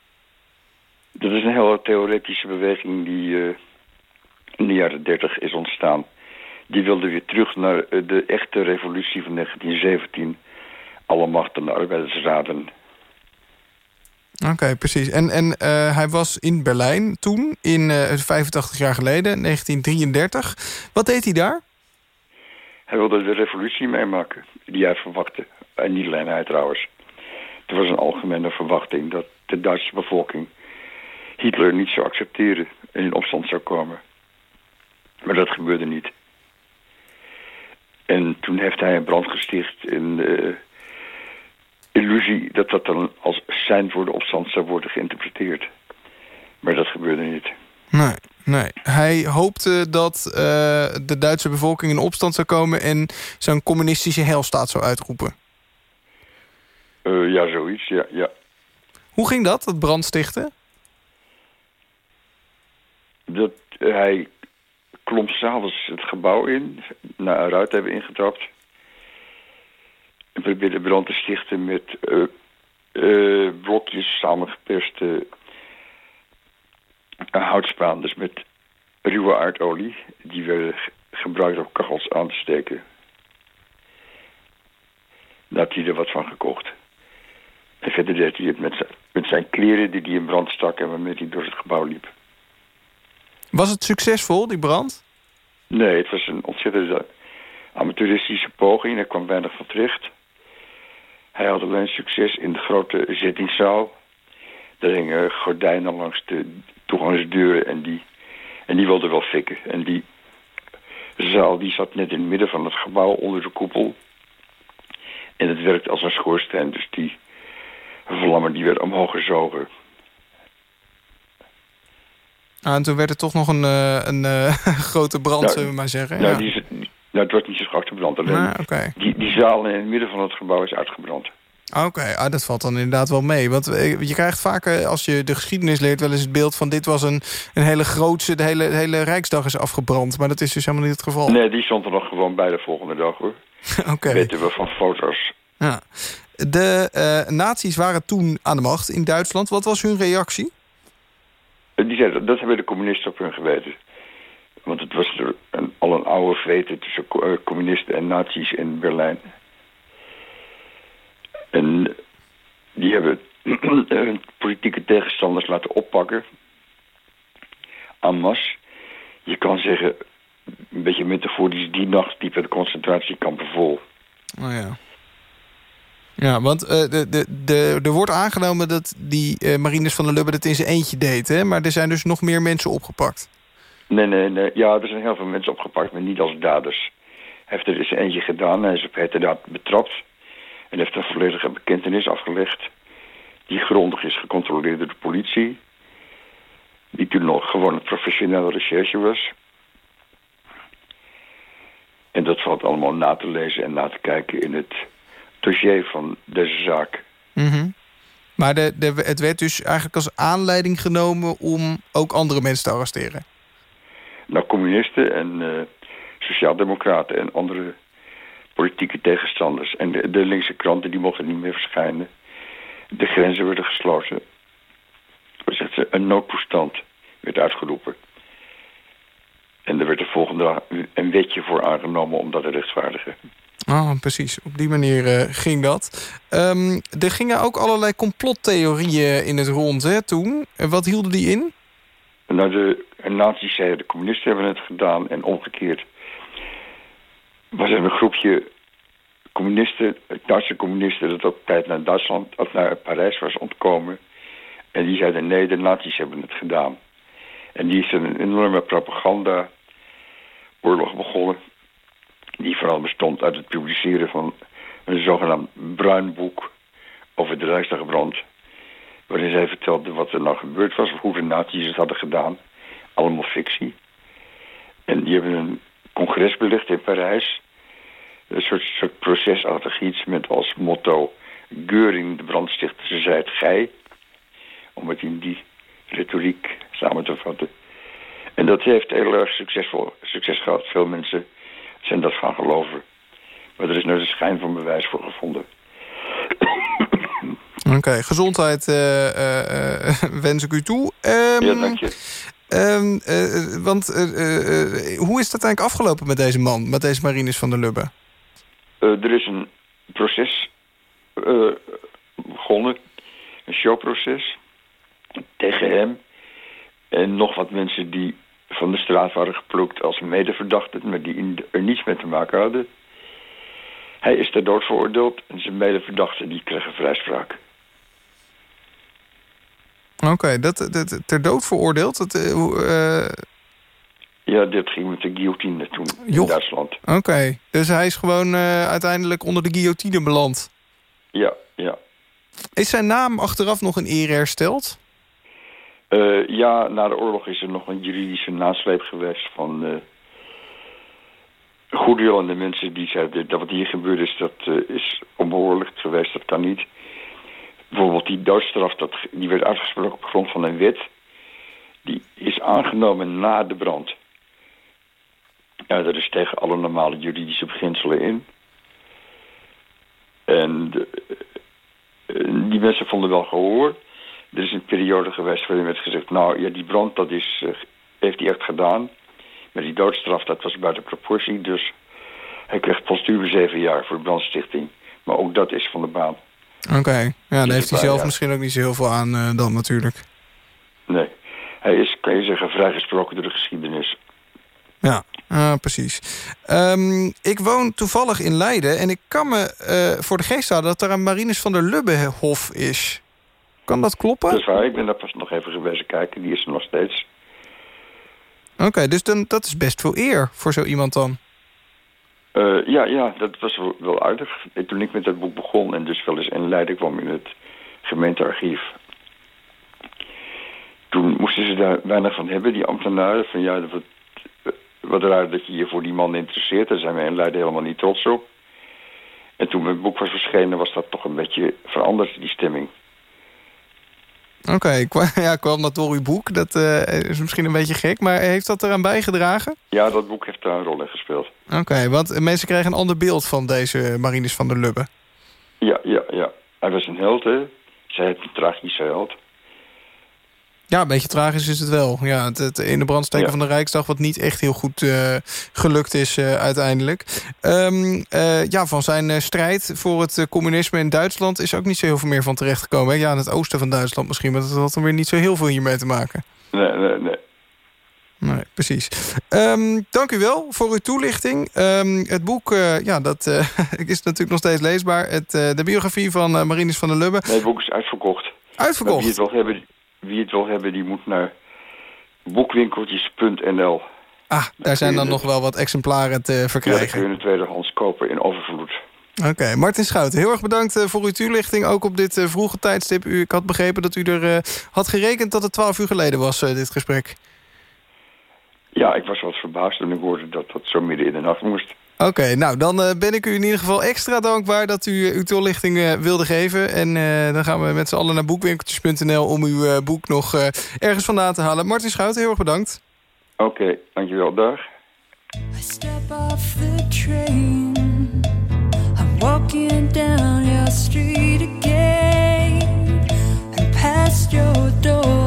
Speaker 9: Dat is een hele theoretische beweging die in de jaren dertig is ontstaan. Die wilde weer terug naar de echte revolutie van 1917. Alle macht aan de arbeidersraden.
Speaker 4: Oké, precies. En, en eh, hij was in Berlijn toen, in eh 85 jaar geleden, 1933. Wat deed hij daar?
Speaker 9: Hij wilde de revolutie meemaken die hij verwachtte. En niet alleen hij trouwens. Er was een algemene verwachting dat de Duitse bevolking Hitler niet zou accepteren en in opstand zou komen. Maar dat gebeurde niet. En toen heeft hij een brand gesticht in de illusie dat dat dan als zijn voor de opstand zou worden geïnterpreteerd. Maar dat gebeurde niet.
Speaker 4: Nee, nee. Hij hoopte dat eh, de Duitse bevolking in opstand zou komen... en zo'n communistische heilstaat zou uitroepen.
Speaker 9: Eh, ja, zoiets, ja, ja.
Speaker 4: Hoe ging dat, dat brandstichten?
Speaker 9: dat hij klom s'avonds het gebouw in, na een ruit hebben ingetrapt. En probeerde brand te stichten met eh, eh, blokjes samengeperste uh, houtspaan. Dus met ruwe aardolie, die werden ge- gebruikt om kachels aan te steken. Daar had hij er wat van gekocht. En verder deed hij het met zijn, met zijn kleren die hij in brand stak en waarmee hij door het gebouw liep.
Speaker 4: Was het succesvol, die brand?
Speaker 9: Nee, het was een ontzettende amateuristische poging. Er kwam weinig van terecht. Hij had alleen succes in de grote zittingszaal. Daar hingen gordijnen langs de toegangsdeuren en die, en die wilde wel fikken. En die zaal die zat net in het midden van het gebouw onder de koepel. En het werkte als een schoorsteen, dus die vlammen die werden omhoog gezogen.
Speaker 4: Ah, en toen werd het toch nog een, eh, een eh, grote brand,
Speaker 9: Nou,
Speaker 4: zullen we maar zeggen.
Speaker 9: Nou,
Speaker 4: ja.
Speaker 9: die, Nou, het wordt niet zo gauw gebrand. Alleen
Speaker 4: Ah,
Speaker 9: die, die zaal in het midden van het gebouw is uitgebrand.
Speaker 4: Oké, ah, dat valt dan inderdaad wel mee. Want eh, je krijgt vaak, eh, als je de geschiedenis leert... wel eens het beeld van dit was een, een hele grootse... De hele, de hele Rijksdag is afgebrand. Maar dat is dus helemaal niet het geval.
Speaker 9: Nee, die stond er nog gewoon bij de volgende dag, hoor.
Speaker 4: Oké.
Speaker 9: Weten we van foto's.
Speaker 4: Ja. De eh nazi's waren toen aan de macht in Duitsland. Wat was hun reactie?
Speaker 9: Die zeiden, dat hebben de communisten op hun geweten. Want het was er een, al een oude vrede tussen eh, communisten en nazi's in Berlijn. En die hebben hun politieke tegenstanders laten oppakken. En masse. Je kan zeggen, een beetje metaforisch, die nacht liepen de concentratiekampen vol.
Speaker 4: Oh ja. Ja, want eh, de, de, de, er wordt aangenomen dat die eh, Marines van der Lubbe het in zijn eentje deed. Hè? Maar er zijn dus nog meer mensen opgepakt.
Speaker 9: Nee, nee, nee. Ja, er zijn heel veel mensen opgepakt, maar niet als daders. Hij heeft er eens eentje gedaan. Hij is op heterdaad betrapt. En heeft een volledige bekentenis afgelegd. Die grondig is gecontroleerd door de politie. Die toen nog gewoon een professionele recherche was. En dat valt allemaal na te lezen en na te kijken in het dossier van deze zaak.
Speaker 4: Mhm. Maar de, de, het werd dus eigenlijk als aanleiding genomen... om ook andere mensen te arresteren.
Speaker 9: Nou, communisten en eh, sociaaldemocraten en andere politieke tegenstanders. En de, de linkse kranten die mochten niet meer verschijnen. De grenzen werden gesloten. Ze, een noodtoestand werd uitgeroepen. En er werd de volgende dag een wetje voor aangenomen om dat te rechtvaardigen.
Speaker 4: Oh, precies. Op die manier eh, ging dat. Ehm, er gingen ook allerlei complottheorieën in het rond hè, toen. En wat hielden die in?
Speaker 9: Nou, de nazi's zeiden de communisten hebben het gedaan en omgekeerd. Was er een groepje communisten, Duitse communisten, dat op tijd naar Duitsland of naar Parijs was ontkomen. En die zeiden nee, de nazi's hebben het gedaan. En die is een enorme propaganda oorlog begonnen. Die vooral bestond uit het publiceren van een zogenaamd bruin boek over de Rijksdagbrand waarin zij vertelde wat er nou gebeurd was... of hoe de nazi's het hadden gedaan. Allemaal fictie. En die hebben een congres belegd in Parijs. Een soort, soort procesachtig iets met als motto... Geuring, de brandstichter, het gij. Om het in die retoriek samen te vatten. En dat heeft heel erg succesvol, succes gehad. Veel mensen zijn dat gaan geloven. Maar er is nooit een schijn van bewijs voor gevonden.
Speaker 4: Oké, gezondheid eh, eh, eh, wens ik u toe. Ehm,
Speaker 9: ja, dank je.
Speaker 4: Ehm, eh, want eh, eh, eh, hoe is dat eigenlijk afgelopen met deze man? Met deze Marines van der Lubbe?
Speaker 9: Er is een proces begonnen. Een showproces. Tegen hem. En nog wat mensen die van de straat waren geplukt als medeverdachten... maar die er niets mee te maken hadden. Hij is ter dood veroordeeld en zijn medeverdachten die kregen vrijspraak.
Speaker 4: Oké, dat, dat ter dood veroordeeld? Dat, eh, eh,
Speaker 9: Ja, dit ging met de guillotine toen in. Duitsland.
Speaker 4: Oké, dus hij is gewoon eh, uiteindelijk onder de guillotine beland.
Speaker 9: Ja, ja.
Speaker 4: Is zijn naam achteraf nog in ere hersteld?
Speaker 9: Ja, na de oorlog is er nog een juridische nasleep geweest van... een goed deel aan de mensen die zeiden dat wat hier gebeurd is, dat is onbehoorlijk geweest, dat kan niet. Bijvoorbeeld die doodstraf, dat, die werd uitgesproken op grond van een wet. Die is aangenomen na de brand. Ja, dat is tegen alle normale juridische beginselen in. En eh, die mensen vonden wel gehoor. Er is een periode geweest waarin werd gezegd... nou, ja, die brand, dat is, eh, heeft hij echt gedaan. Maar die doodstraf, dat was buiten proportie. Dus hij kreeg postuur zeven jaar voor brandstichting. Maar ook dat is van de baan.
Speaker 4: Oké, ja, daar heeft hij zelf
Speaker 9: jaar.
Speaker 4: misschien ook niet zo heel veel aan eh, dan natuurlijk.
Speaker 9: Nee. Hij is, kan je zeggen, vrijgesproken door de geschiedenis.
Speaker 4: Ja, ah, precies. Ehm, ik woon toevallig in Leiden en ik kan me eh, voor de geest houden... dat er een Marines van der Lubbehof is. Kan dat kloppen?
Speaker 9: Dat is waar, ik ben daar pas nog even geweest kijken. Die is er nog steeds.
Speaker 4: Oké, dus dan, dat is best veel eer voor zo iemand dan.
Speaker 9: Eh, ja, ja, dat was wel, aardig. En Toen ik met dat boek begon en dus wel eens in Leiden kwam in het gemeentearchief. Toen moesten ze daar weinig van hebben, die ambtenaren. Van ja, wat, wat raar dat je je voor die man interesseert. Daar zijn wij in Leiden helemaal niet trots op. En toen mijn boek was verschenen, was dat toch een beetje veranderd, die stemming.
Speaker 4: Oké, ja, kwam dat door uw boek. Dat uh, is misschien een beetje gek, maar heeft dat eraan bijgedragen?
Speaker 9: Ja, dat boek heeft daar een rol in gespeeld.
Speaker 4: Oké, want mensen krijgen een ander beeld van deze Marinus van der Lubbe.
Speaker 9: Ja, ja, ja. Hij was een held, hè. Zij heeft een tragische held.
Speaker 4: Ja, een beetje tragisch is het wel. Ja, het, het in de brandsteken van de Rijksdag... wat niet echt heel goed uh, gelukt is uh, uiteindelijk. Um, uh, ja, van zijn strijd voor het communisme in Duitsland... is ook niet zo heel veel meer van terechtgekomen. Hè? Ja, in het oosten van Duitsland misschien... maar dat had dan weer niet zo heel veel hiermee te maken.
Speaker 9: Nee, nee, nee.
Speaker 4: Nee, precies. Um, dank u wel voor uw toelichting. Um, het boek ja, dat, is natuurlijk nog steeds leesbaar. Het, de biografie van Marinus van der Lubbe.
Speaker 9: Nee, het boek is uitverkocht.
Speaker 4: Uitverkocht?
Speaker 9: Wie het wil hebben, wie het wil hebben, die moet naar boekwinkeltjes.nl.
Speaker 4: Ah, daar zijn dan nog wel wat exemplaren te verkrijgen. Ja,
Speaker 9: kun je tweedehands kopen in overvloed.
Speaker 4: Oké, Martin Schouten, heel erg bedankt uh, voor uw toelichting. Ook op dit uh, vroege tijdstip. U, ik had begrepen dat u er uh, had gerekend dat het twaalf uur geleden was, dit gesprek.
Speaker 9: Ja, ik was wat verbaasd toen ik hoorde dat dat zo midden in de nacht moest.
Speaker 4: Oké, nou dan uh, ben ik u in ieder geval extra dankbaar dat u uw toelichting uh, wilde geven. En uh, dan gaan we met z'n allen naar boekwinkeltjes.nl om uw boek nog ergens vandaan te halen. Martin Schouten, heel erg bedankt.
Speaker 9: Oké, okay, dankjewel. Dag.
Speaker 7: I step off the train I'm walking down your street again And past your door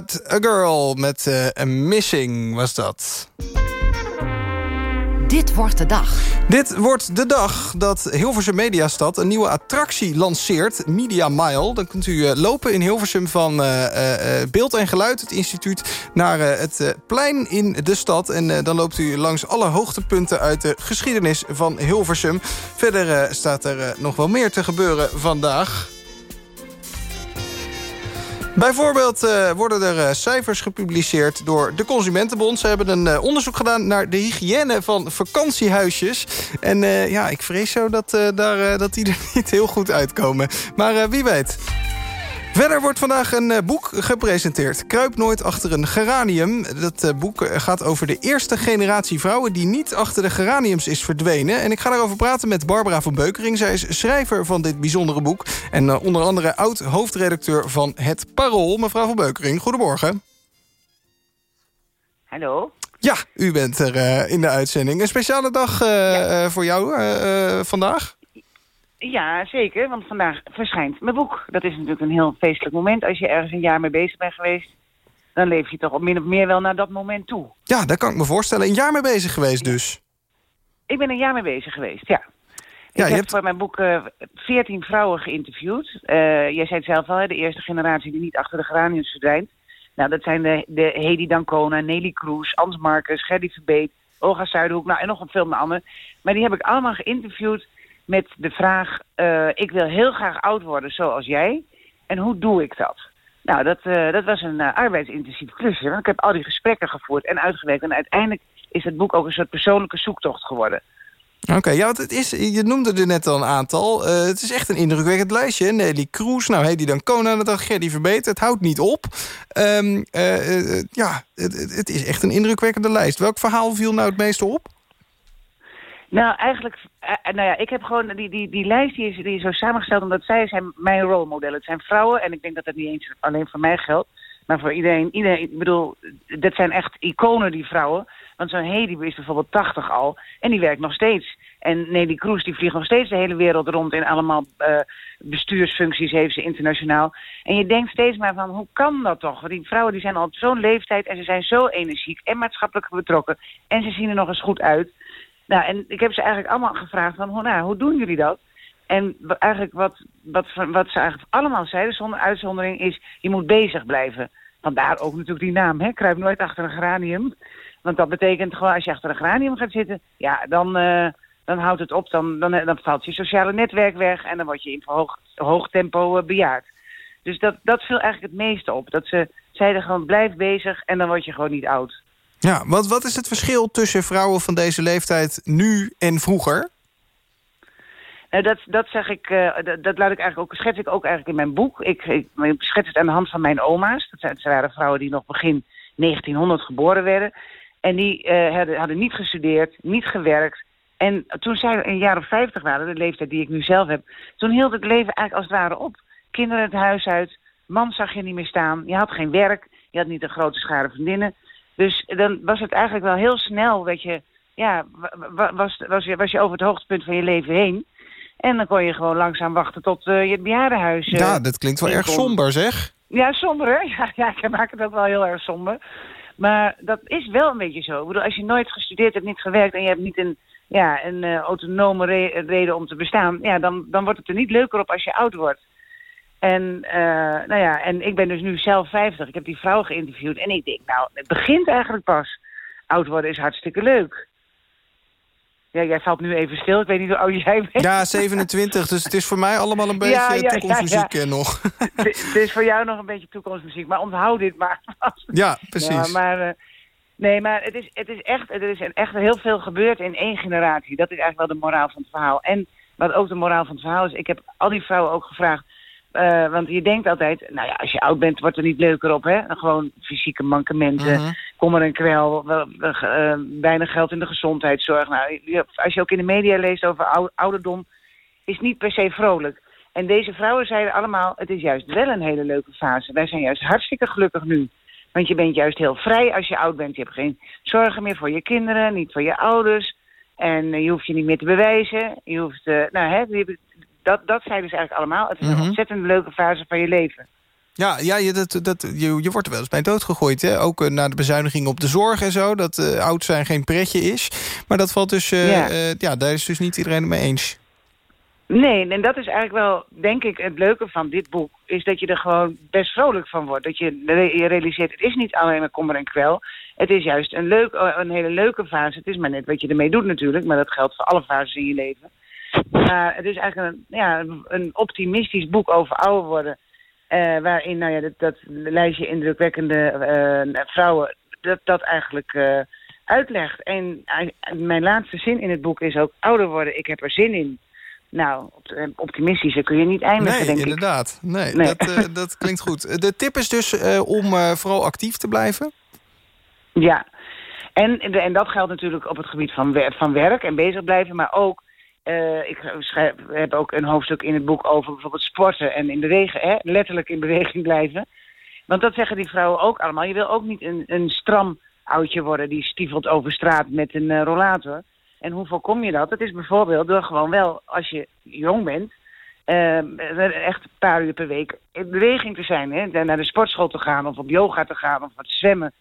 Speaker 7: But
Speaker 4: A Girl met uh, A Missing was dat.
Speaker 3: Dit wordt de dag.
Speaker 4: Dit wordt de dag dat Hilversum Mediastad een nieuwe attractie lanceert. Media Mile. Dan kunt u lopen in Hilversum van uh, uh, Beeld en Geluid, het instituut... naar het plein in de stad. En dan loopt u langs alle hoogtepunten uit de geschiedenis van Hilversum. Verder staat er nog wel meer te gebeuren vandaag. Bijvoorbeeld uh, worden er uh, cijfers gepubliceerd door de Consumentenbond. Ze hebben een uh, onderzoek gedaan naar de hygiëne van vakantiehuisjes. En ja, ik vrees zo dat, daar, dat die er niet heel goed uitkomen. Maar wie weet. Verder wordt vandaag een boek gepresenteerd. Kruip nooit achter een geranium. Dat boek gaat over de eerste generatie vrouwen... die niet achter de geraniums is verdwenen. En ik ga daarover praten met Barbara van Beukering. Zij is schrijver van dit bijzondere boek. En onder andere oud-hoofdredacteur van Het Parool. Mevrouw van Beukering, goedemorgen.
Speaker 10: Hallo.
Speaker 4: Ja, u bent er uh, in de uitzending. Een speciale dag uh, ja. voor jou vandaag?
Speaker 10: Ja, zeker, want vandaag verschijnt mijn boek. Dat is natuurlijk een heel feestelijk moment. Als je ergens een jaar mee bezig bent geweest... dan leef je toch op min of meer wel naar dat moment toe.
Speaker 4: Ja, dat kan ik me voorstellen. Een jaar mee bezig geweest dus?
Speaker 10: Ik ben een jaar mee bezig geweest, ja. Ik heb hebt... voor mijn boek veertien uh, vrouwen geïnterviewd. Uh, jij zei het zelf al, hè, de eerste generatie die niet achter de geraniums verdwijnt. Nou, dat zijn de, de Hedy Dancona, Nelly Kroes, Ans Marcus, Gerdy Verbeet, Olga Zuiderhoek, nou en nog een veel anderen. Maar die heb ik allemaal geïnterviewd met de vraag... Uh, ik wil heel graag oud worden zoals jij. En hoe doe ik dat? Nou, dat, uh, dat was een uh, arbeidsintensief klusje. Want ik heb al die gesprekken gevoerd en uitgewerkt. En uiteindelijk is het boek ook een soort persoonlijke zoektocht geworden.
Speaker 4: Oké, ja, het is, je noemde er net al een aantal. Het is echt een indrukwekkend lijstje. Nelly Kroes, nou heet die dan Kona, dat had Gerdy Verbeter. Het houdt niet op. Um, ja, het is echt een indrukwekkende lijst. Welk verhaal viel nou het meeste op?
Speaker 10: Nou, eigenlijk, uh, nou ja, ik heb gewoon, die, die, die lijst die is, die is zo samengesteld omdat zij zijn mijn rolmodellen. Het zijn vrouwen en ik denk dat dat niet eens alleen voor mij geldt. Maar voor iedereen, iedereen, ik bedoel, dat zijn echt iconen, die vrouwen. Want zo'n Hedy is bijvoorbeeld 80 al en die werkt nog steeds. En Nelly Kroes die vliegt nog steeds de hele wereld rond in allemaal uh, bestuursfuncties heeft ze internationaal. En je denkt steeds maar van, hoe kan dat toch? Want die vrouwen die zijn al op zo'n leeftijd en ze zijn zo energiek en maatschappelijk betrokken. En ze zien er nog eens goed uit. Nou, en ik heb ze eigenlijk allemaal gevraagd van, hoe, nou, hoe doen jullie dat? En eigenlijk wat, wat, wat ze eigenlijk allemaal zeiden, zonder uitzondering, is je moet bezig blijven. Vandaar ook natuurlijk die naam, hè? Kruip nooit achter een geranium. Want dat betekent gewoon, als je achter een geranium gaat zitten, ja, dan, uh, dan houdt het op. Dan, dan, dan valt je sociale netwerk weg en dan word je in hoog, hoog tempo uh, bejaard. Dus dat, dat viel eigenlijk het meeste op. Dat ze zeiden gewoon, blijf bezig en dan word je gewoon niet oud.
Speaker 4: Ja, wat, wat is het verschil tussen vrouwen van deze leeftijd nu en vroeger?
Speaker 10: Nou, dat, dat zeg ik, uh, dat, laat ik eigenlijk ook, schets ik ook eigenlijk in mijn boek. Ik, ik, schets het aan de hand van mijn oma's. Dat, zijn, dat waren vrouwen die nog begin 1900 geboren werden. En die uh, hadden, hadden niet gestudeerd, niet gewerkt. En toen zij een jaar of 50 waren, de leeftijd die ik nu zelf heb... toen hield het leven eigenlijk als het ware op. Kinderen het huis uit, man zag je niet meer staan. Je had geen werk, je had niet een grote schare vriendinnen. Dus dan was het eigenlijk wel heel snel dat je... Ja, was, was, je, was je over het hoogtepunt van je leven heen. En dan kon je gewoon langzaam wachten tot uh, je het bejaardenhuis... Uh,
Speaker 4: ja, dat klinkt wel erg somber, zeg.
Speaker 10: Ja, somber, hè? Ja, ja, ik maak het ook wel heel erg somber. Maar dat is wel een beetje zo. Ik bedoel, als je nooit gestudeerd hebt, niet gewerkt... en je hebt niet een, ja, een uh, autonome re reden om te bestaan... Ja, dan, dan wordt het er niet leuker op als je oud wordt. En, uh, nou ja, en ik ben dus nu zelf 50. Ik heb die vrouw geïnterviewd. En ik denk, nou, het begint eigenlijk pas. Oud worden is hartstikke leuk. Ja, jij valt nu even stil. Ik weet niet hoe oud jij bent.
Speaker 4: Ja, 27. Dus het is voor mij allemaal een beetje ja, ja, toekomstmuziek ja, nog.
Speaker 10: Het is voor jou nog een beetje toekomstmuziek. Maar onthoud dit maar.
Speaker 4: Ja, precies.
Speaker 10: maar, uh, nee, maar het is, het is echt, er is echt heel veel gebeurd in één generatie. Dat is eigenlijk wel de moraal van het verhaal. En wat ook de moraal van het verhaal is... Ik heb al die vrouwen ook gevraagd... Uh, want je denkt altijd, nou ja, als je oud bent, wordt er niet leuker op, hè? Gewoon fysieke mankementen, uh -huh. kommer en kwel, uh, weinig geld in de gezondheidszorg. Nou, als je ook in de media leest over ouderdom, is niet per se vrolijk. En deze vrouwen zeiden allemaal, het is juist wel een hele leuke fase. Wij zijn juist hartstikke gelukkig nu. Want je bent juist heel vrij als je oud bent. Je hebt geen zorgen meer voor je kinderen, niet voor je ouders. En je hoeft je niet meer te bewijzen. Je hoeft, nou hè, dat, dat zeiden ze eigenlijk allemaal. Het is mm -hmm. een ontzettend leuke fase van je leven.
Speaker 4: Ja, ja je, dat, dat, je, je wordt er wel eens bij dood gegooid. Hè? Ook uh, na de bezuiniging op de zorg en zo. Dat uh, oud zijn geen pretje is. Maar dat valt dus... Uh, ja. ja, daar is dus niet iedereen het mee eens.
Speaker 10: Nee, en dat is eigenlijk wel, denk ik, het leuke van dit boek. Is dat je er gewoon best vrolijk van wordt. Dat je, je realiseert, het is niet alleen maar kommer en kwel. Het is juist een, leuk, een hele leuke fase. Het is maar net wat je ermee doet natuurlijk. Maar dat geldt voor alle fases in je leven. Maar het is eigenlijk een, ja, een optimistisch boek over ouder worden. Uh, waarin nou ja, dat, dat lijstje indrukwekkende uh, vrouwen dat, dat eigenlijk uh, uitlegt. En mijn laatste zin in het boek is ook ouder worden, ik heb er zin in. Nou, optimistischer kun je niet eindigen,
Speaker 4: nee,
Speaker 10: denk
Speaker 4: inderdaad.
Speaker 10: ik.
Speaker 4: Nee, nee. Dat, dat klinkt goed. De tip is dus om vooral actief te blijven?
Speaker 10: Ja, en, en dat geldt natuurlijk op het gebied van, van werk en bezig blijven, maar ook uh, ik schrijf, heb ook een hoofdstuk in het boek over bijvoorbeeld sporten en in bewegen, hè, letterlijk in beweging blijven. Want dat zeggen die vrouwen ook allemaal. Je wil ook niet een, een stram oudje worden die stiefelt over straat met een uh, rollator. En hoe voorkom je dat? Dat is bijvoorbeeld door gewoon wel, als je jong bent, uh, echt een paar uur per week in beweging te zijn. Hè? Naar de sportschool te gaan of op yoga te gaan of wat zwemmen.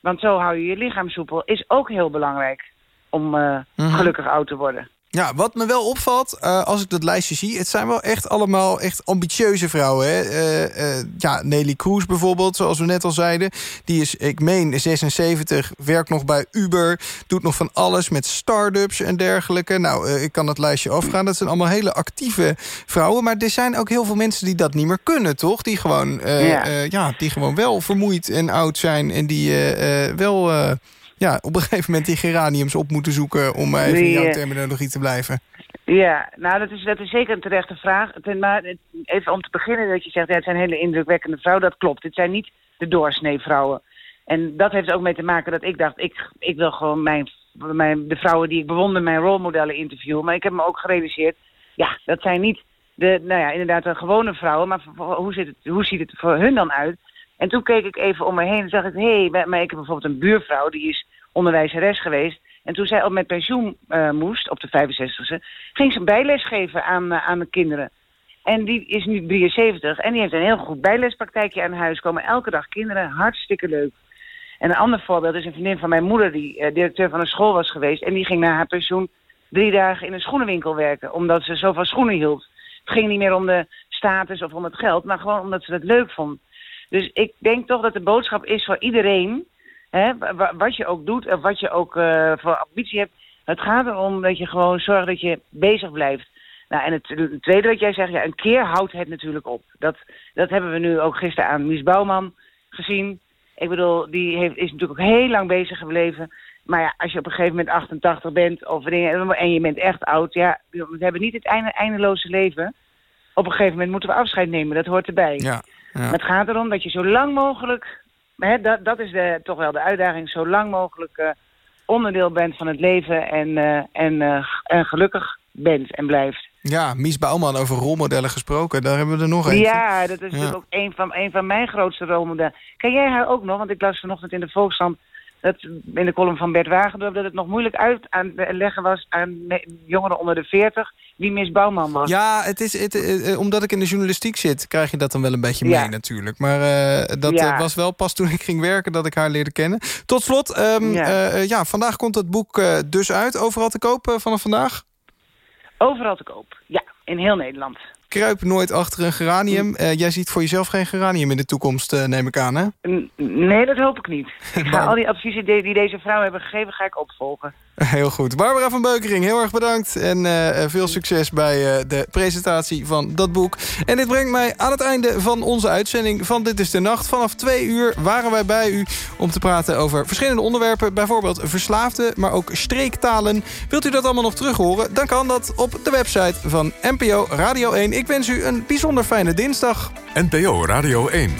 Speaker 10: Want zo hou je je lichaam soepel. Is ook heel belangrijk om uh, mm-hmm. gelukkig oud te worden.
Speaker 4: Ja, wat me wel opvalt, uh, als ik dat lijstje zie... het zijn wel echt allemaal echt ambitieuze vrouwen. Hè? Uh, uh, ja, Nelly Kroes bijvoorbeeld, zoals we net al zeiden. Die is, ik meen, 76, werkt nog bij Uber... doet nog van alles met start-ups en dergelijke. Nou, ik kan het lijstje afgaan. Dat zijn allemaal hele actieve vrouwen. Maar er zijn ook heel veel mensen die dat niet meer kunnen, toch? Die gewoon, ja. ja. die gewoon wel vermoeid en oud zijn... en die wel ja, op een gegeven moment die geraniums op moeten zoeken... om even in jouw terminologie te blijven?
Speaker 10: Ja, nou dat is, dat is zeker een terechte vraag. Maar even om te beginnen dat je zegt... Ja, het zijn hele indrukwekkende vrouwen, dat klopt. Het zijn niet de doorsnee vrouwen. En dat heeft ook mee te maken dat ik dacht... ik, ik wil gewoon mijn, mijn, de vrouwen die ik bewonder, mijn rolmodellen interviewen. Maar ik heb me ook gerealiseerd... ja, dat zijn niet de, nou ja, inderdaad de gewone vrouwen... maar hoe, zit het, hoe ziet het voor hun dan uit... En toen keek ik even om me heen en zag ik... hé, hey, maar ik heb bijvoorbeeld een buurvrouw, die is onderwijzeres geweest. En toen zij al met pensioen uh, moest, op de 65e... ging ze bijles geven aan, uh, aan de kinderen. En die is nu 73 en die heeft een heel goed bijlespraktijkje aan huis. Komen elke dag kinderen, hartstikke leuk. En een ander voorbeeld is een vriendin van mijn moeder... die uh, directeur van een school was geweest... en die ging na haar pensioen drie dagen in een schoenenwinkel werken... omdat ze zo van schoenen hield. Het ging niet meer om de status of om het geld... maar gewoon omdat ze het leuk vond. Dus ik denk toch dat de boodschap is voor iedereen... Hè, wat je ook doet en wat je ook uh, voor ambitie hebt... het gaat erom dat je gewoon zorgt dat je bezig blijft. Nou, en het, het, tweede wat jij zegt, ja, een keer houdt het natuurlijk op. Dat, dat hebben we nu ook gisteren aan Mies Bouwman gezien. Ik bedoel, die heeft, is natuurlijk ook heel lang bezig gebleven. Maar ja, als je op een gegeven moment 88 bent of en je bent echt oud... ja, we hebben niet het einde, eindeloze leven. Op een gegeven moment moeten we afscheid nemen, dat hoort erbij.
Speaker 4: Ja. Ja.
Speaker 10: Het gaat erom dat je zo lang mogelijk, hè, dat, dat is de, toch wel de uitdaging, zo lang mogelijk uh, onderdeel bent van het leven en, uh, en, uh, en gelukkig bent en blijft.
Speaker 4: Ja, Mies Bouwman over rolmodellen gesproken. Daar hebben we er nog een.
Speaker 10: Ja, dat is ja. natuurlijk ook een van, een van mijn grootste rolmodellen. Ken jij haar ook nog? Want ik las vanochtend in de Volkskrant dat in de column van Bert Wagendorp... dat het nog moeilijk uit aan leggen was aan jongeren onder de 40... wie Miss Bouwman was.
Speaker 4: Ja, het is, het, uh, omdat ik in de journalistiek zit... krijg je dat dan wel een beetje mee natuurlijk. Maar uh, dat ja. was wel pas toen ik ging werken dat ik haar leerde kennen. Tot slot, um, ja. ja. vandaag komt het boek dus uit. Overal te koop vanaf vandaag?
Speaker 10: Overal te koop, ja. In heel Nederland
Speaker 4: kruip nooit achter een geranium. Uh, jij ziet voor jezelf geen geranium in de toekomst, uh, neem ik aan, hè?
Speaker 10: Nee, dat hoop ik niet. Ik ga al die adviezen die, die deze vrouw hebben gegeven, ga ik opvolgen.
Speaker 4: Heel goed. Barbara van Beukering, heel erg bedankt. En uh, veel succes bij de presentatie van dat boek. En dit brengt mij aan het einde van onze uitzending van Dit is de Nacht. Vanaf twee uur waren wij bij u om te praten over verschillende onderwerpen. Bijvoorbeeld verslaafden, maar ook streektalen. Wilt u dat allemaal nog terug horen? Dan kan dat op de website van NPO Radio 1. Ik wens u een bijzonder fijne dinsdag.
Speaker 2: NPO Radio 1.